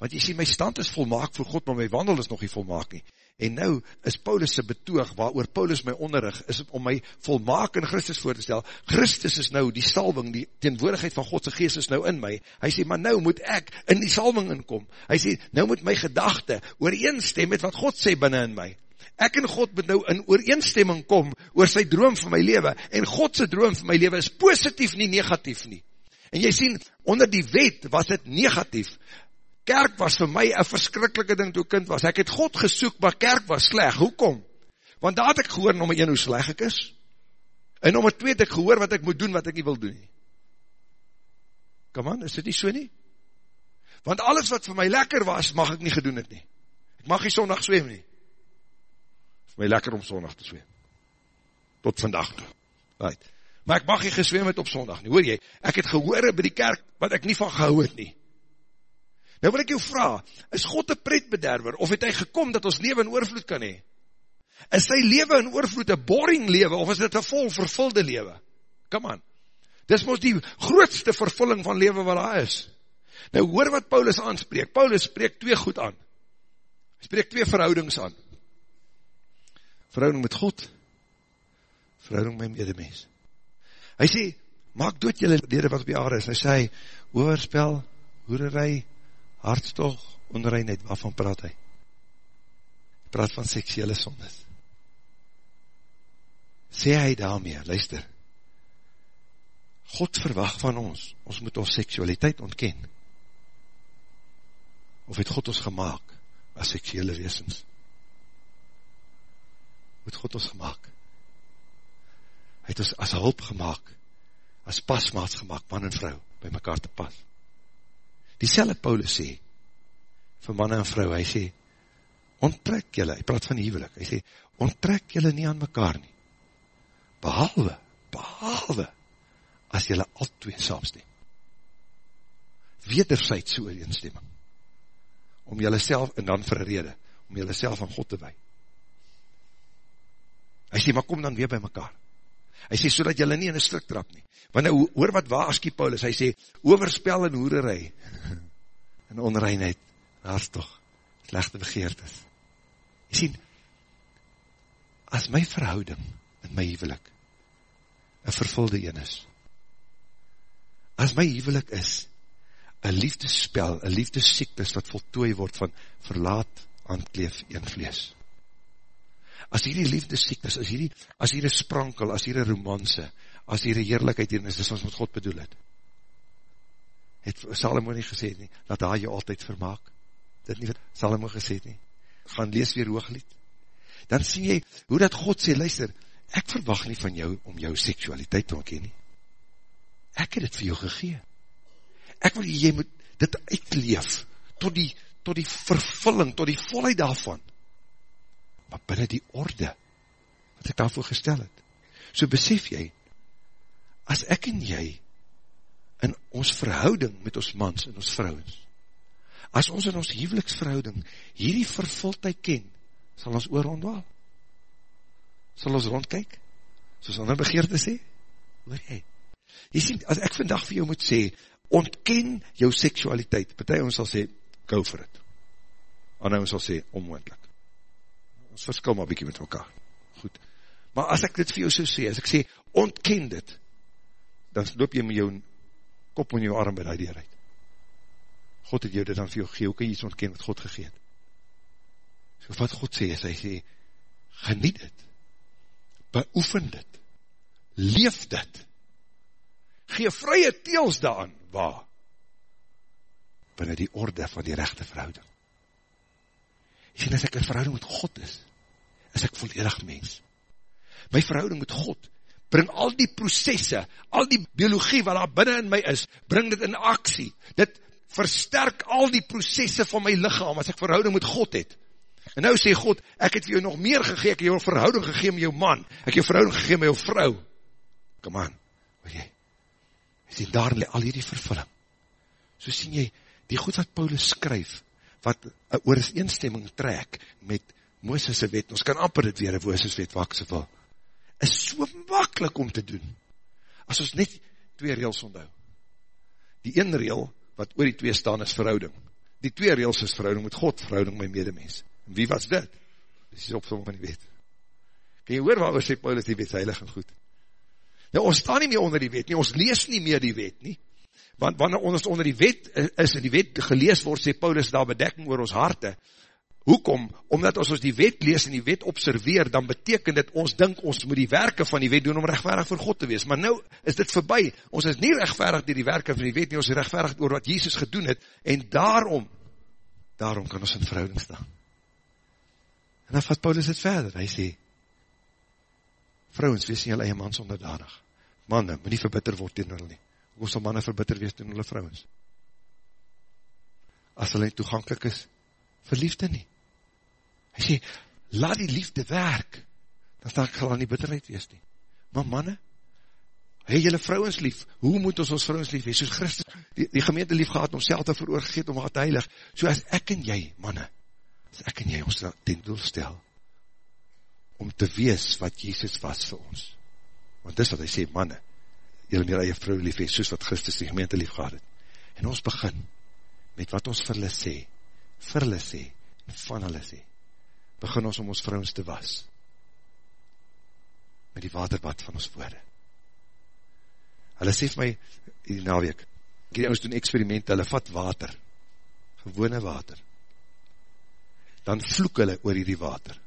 Want jy sê, my stand is volmaak voor God, maar my wandel is nog nie volmaak nie. En nou is Paulus' betoog, waar Paulus my onderrig, is om my volmaak in Christus voor te stel. Christus is nou die salving, die teenwoordigheid van Godse geest is nou in my. Hy sê, maar nou moet ek in die salving inkom. Hy sê, nou moet my gedachte ooreenstem met wat God sê binnen in my ek en God moet nou in ooreenstemming kom oor sy droom van my leven, en Godse droom van my leven is positief nie negatief nie. En jy sien, onder die wet was het negatief. Kerk was vir my een verskrikkelike ding toe kind was. Ek het God gesoek, maar kerk was sleg. Hoekom? Want daar het ek gehoor, nommer 1, hoe sleg ek is. En nommer 2, het ek gehoor wat ek moet doen, wat ek nie wil doen nie. Come on, is dit nie so nie? Want alles wat vir my lekker was, mag ek nie gedoen het nie. Ek mag nie sondag swem nie my lekker om sondag te zwem. Tot vandag. Right. Maar ek mag nie geswem het op sondag nie, hoor jy? Ek het gehoor by die kerk, wat ek nie van gehou het nie. Nou wil ek jou vraag, is God een pretbederwer, of het hy gekom dat ons leven in oorvloed kan hee? Is sy leven in oorvloed een boring leven, of is dit een vol vervulde leven? Come on. Dis ons die grootste vervulling van leven wat daar is. Nou hoor wat Paulus aanspreek. Paulus spreek twee goed aan. Hy spreek twee verhoudings aan verhouding met God, verhouding met my medemens. Hy sê, maak dood jylle lede wat op die aarde is. Hy sê, overspel, hoererij, hartstog, onreinheid, waarvan praat hy? Hy praat van seksuele sondes. Sê hy daarmee, luister, God verwacht van ons, ons moet ons seksualiteit ontken. Of het God ons gemaakt as seksuele weesens? Het God ons gemaakt. Hy het ons as hulp gemaakt, as pasmaats gemaakt, man en vrou, by mekaar te pas. Die selle Paulus sê, vir man en vrou, hy sê, onttrek jylle, hy praat van die huwelik, hy sê, onttrek jylle nie aan mekaar nie, behalwe, behalwe, as jylle al twee saamstem. Wederzijds so ooreenstemming, om jylle self, en dan vir een rede, om jylle self aan God te wij. Hy sê, maar kom dan weer by mekaar. Hy sê, so dat jylle nie in een strik trap nie. Want nou, hoor wat waarskie Paulus, hy sê, overspel en hoererij, en onreinheid, hartstog, slechte begeertes. Hy sê, as my verhouding, in my hevelik, een vervulde een is, as my hevelik is, een liefdespel, een liefdesiektes, wat voltooi word van verlaat, aankleef, een vlees, as hierdie liefdesiektes, as hierdie, as hierdie sprankel, as hierdie romanse, as hierdie heerlijkheid hierin is, dis ons met God bedoel het. Het Salomo nie gesê nie, laat hy jou altyd vermaak. Dit nie wat Salomo gesê nie. Gaan lees weer hooglied. Dan sien jy, hoe dat God sê, luister, ek verwacht nie van jou, om jou seksualiteit te ontken nie. Ek het het vir jou gegee. Ek wil jy moet dit uitleef, tot die, tot die vervulling, tot die volheid daarvan maar binnen die orde, wat ek daarvoor gestel het. So besef jy, as ek en jy, in ons verhouding met ons mans en ons vrouwens, as ons in ons huweliksverhouding hierdie vervultheid ken, sal ons oor rondwaal. Sal ons rondkijk, soos ander begeerte sê, hoor jy. Jy sien, as ek vandag vir jou moet sê, ontken jou seksualiteit, partij ons sal sê, go for it. Ander ons sal sê, onmoendlik ons verskil maar bykie met mekaar. Goed. Maar as ek dit vir jou so sê, as ek sê, ontken dit, dan loop jy met jou kop en jou arm by die deur uit. God het jou dit dan vir jou gegeen, hoe kan jy iets ontken wat God gegeen? So wat God sê, is hy sê, geniet dit, beoefen dit, leef dit, gee vrye teels daan, waar? Binnen die orde van die rechte verhouding. Sê, as ek een verhouding met God is, is ek volledig mens. My verhouding met God, bring al die processe, al die biologie wat daar binnen in my is, bring dit in aksie. Dit versterk al die processe van my lichaam, as ek verhouding met God het. En nou sê God, ek het vir jou nog meer gegeen, ek het jou verhouding gegeen met jou man, ek het jou verhouding gegeen met jou vrou. Come on, hoor jy, sê daar al hierdie vervulling. So sien jy, die goed wat Paulus skryf, wat een ooreenstemming trek met Mooses' wet, ons kan amper dit weer Mooses' wet wat ek so wil, is so makkelijk om te doen, as ons net twee reels onthou. Die een reel, wat oor die twee staan, is verhouding. Die twee reels is verhouding met God, verhouding met medemens. En wie was dit? Dit is opsom van die wet. Kan jy hoor waar sê Paulus die wet heilig en goed? Nou, ons staan nie meer onder die wet nie, ons lees nie meer die wet nie, want wanneer ons onder die wet is, en die wet gelees word, sê Paulus daar bedekking oor ons harte, hoekom? Omdat ons ons die wet lees en die wet observeer, dan beteken dit, ons dink ons moet die werke van die wet doen om rechtvaardig voor God te wees, maar nou is dit voorbij, ons is nie rechtvaardig die die werke van die wet nie, ons is rechtvaardig oor wat Jesus gedoen het, en daarom, daarom kan ons in verhouding staan. En dan vat Paulus het verder, hy sê, vrouwens, wees nie jylle eie mans onderdanig. Manne, moet nie verbitter word tegen hulle nie. Hoe sal manne verbitter wees tegen hulle vrouwens? As hulle nie toegankelijk is, verliefde nie. Hy sê, laat die liefde werk, dan sal ek nie bitterheid wees nie. Maar manne, hy jylle vrouwens lief, hoe moet ons ons vrouwens lief wees? Soos Christus die, die gemeente lief gehad om self te veroorgegeet om wat heilig, so as ek en jy, manne, as ek en jy ons ten doel stel, om te wees wat Jesus was vir ons. Want dis wat hy sê, manne, jylle meer eie vrou lief hees, soos wat Christus die gemeente lief gehad het. En ons begin met wat ons vir hulle sê, vir hulle sê, en van hulle sê. Begin ons om ons vrouwens te was. Met die waterbad van ons woorde. Hulle sê vir my, die naweek, ek het ons doen experiment, hulle vat water, gewone water, dan vloek hulle oor die water.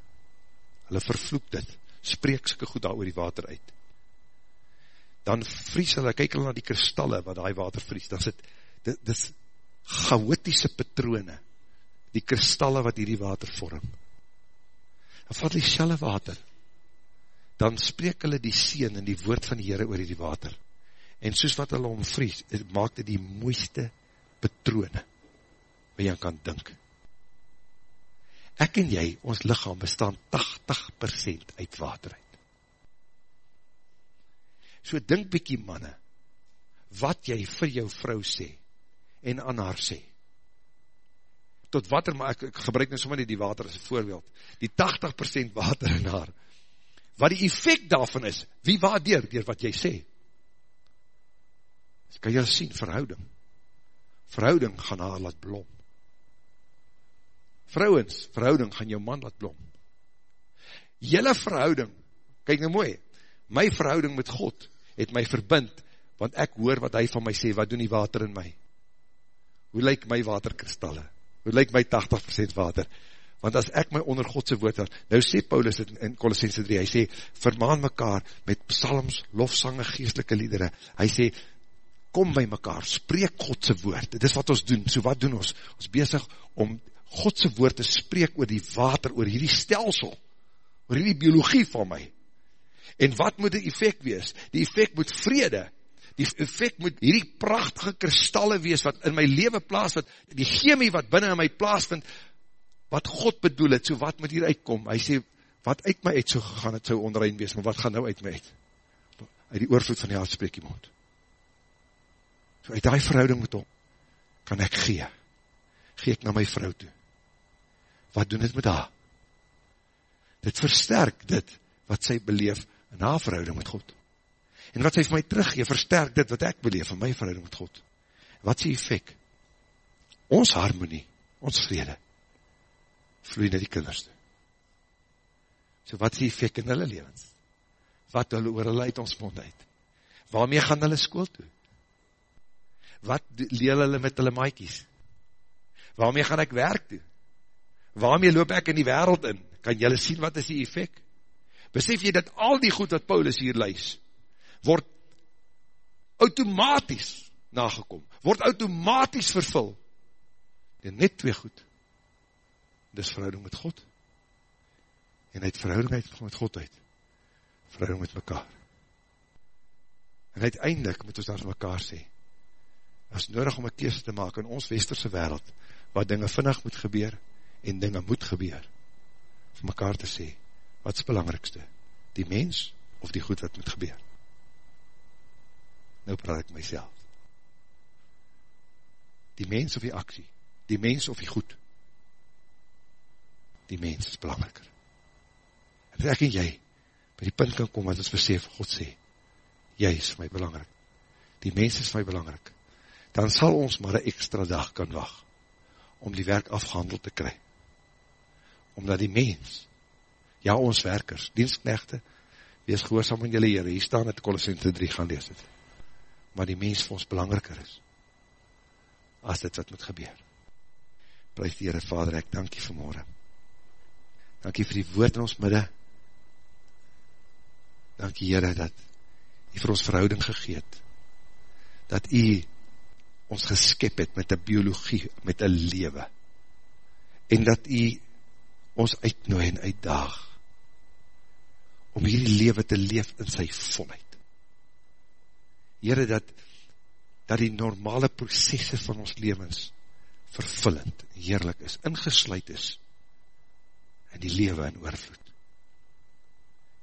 Hulle vervloek dit, spreek syke goed daar oor die water uit. Dan vries hulle, kyk hulle na die kristalle wat die water vries, dan sit, dit, dit is chaotische patrone, die kristalle wat hier die water vorm. Dan vat die selle water, dan spreek hulle die seen en die woord van die Heere oor die water. En soos wat hulle omvries, maak dit die mooiste patrone, wat jy kan dink ek en jy, ons lichaam bestaan 80% uit water uit. So dink bykie manne, wat jy vir jou vrou sê, en aan haar sê. Tot water, maar ek, ek gebruik nou sommer nie die water as een voorbeeld, die 80% water in haar, wat die effect daarvan is, wie waardeer dier wat jy sê? Dus kan jy sien, verhouding. Verhouding gaan haar laat blom. Vrouwens, verhouding gaan jou man laat blom. Julle verhouding, kyk nou mooi, my verhouding met God het my verbind, want ek hoor wat hy van my sê, wat doen die water in my? Hoe lyk my waterkristalle? Hoe lyk my 80% water? Want as ek my onder Godse woord had, nou sê Paulus in, in Colossense 3, hy sê, vermaan mekaar met psalms, lofsange, geestelike liedere. Hy sê, kom by mekaar, spreek Godse woord. Dit is wat ons doen. So wat doen ons? Ons bezig om Godse woord te spreek oor die water, oor hierdie stelsel, oor hierdie biologie van my. En wat moet die effect wees? Die effect moet vrede, die effect moet hierdie prachtige kristalle wees, wat in my leven plaas, wat die chemie wat binnen in my plaas vind, wat God bedoel het, so wat moet hier uitkom? Hy sê, wat uit my uit so gegaan het, so onderrein wees, maar wat gaan nou uit my uit? Uit die oorvloed van die hart spreek iemand. So uit die verhouding met hom, kan ek gee. Gee ek na my vrou toe wat doen dit met haar? Dit versterk dit wat sy beleef in haar verhouding met God. En wat sy vir my teruggeef, versterk dit wat ek beleef in my verhouding met God. Wat is die effect? Ons harmonie, ons vrede, vloei na die kinders toe. So wat is die effect in hulle levens? Wat hulle oor hulle uit ons mond uit? Waarmee gaan hulle school toe? Wat leel hulle met hulle maaikies? Waarmee gaan ek werk toe? waarmee loop ek in die wereld in? Kan jylle sien wat is die effect? Besef jy dat al die goed wat Paulus hier luis, word automatisch nagekom, word automatisch vervul. En net twee goed. Dis verhouding met God. En uit verhouding met God uit, verhouding met mekaar. En uiteindelik moet ons dan mekaar sê, is nodig om een kees te maak in ons westerse wereld, waar dinge vinnig moet gebeur, en dinge moet gebeur, vir mekaar te sê, wat is belangrikste, die mens, of die goed wat moet gebeur. Nou praat ek myself. Die mens of die aksie, die mens of die goed, die mens is belangriker. En ek en jy, by die punt kan kom, wat ons besef, God sê, jy is my belangrik, die mens is my belangrik, dan sal ons maar een extra dag kan wacht, om die werk afgehandeld te kry. Omdat die mens, ja ons werkers, dienstknechte, wees gehoorzaam in julle Heere, hier staan het Colossente 3 gaan lees het, maar die mens vir ons belangriker is, as dit wat moet gebeur. Prijs die Heere Vader, ek dank jy vanmorgen, dank jy vir die woord in ons midde, dank jy Heere, dat jy vir ons verhouding gegeet, dat jy ons geskep het met een biologie, met een lewe, en dat jy ons uitnooi en uitdaag, om hierdie lewe te leef in sy volheid. Heren, dat, dat die normale processe van ons levens vervullend, heerlijk is, ingesluid is, in die lewe in oorvloed.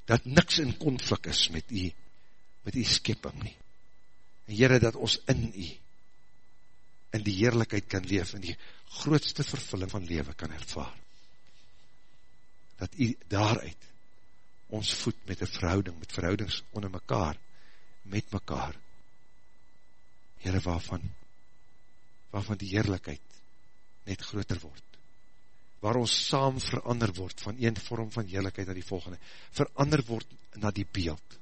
Dat niks in konflik is met die, met die skepping nie. En Heren, dat ons in die, in die heerlijkheid kan leef, in die grootste vervulling van lewe kan ervaar. Dat u daaruit ons voet met een verhouding, met verhoudings onder mekaar, met mekaar, Heere, waarvan, waarvan die heerlijkheid net groter word, waar ons saam verander word van een vorm van heerlijkheid na die volgende, verander word na die beeld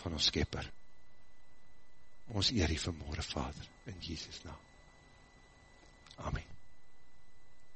van ons skepper, ons eer die vanmorgen Vader, in Jesus naam. Amen.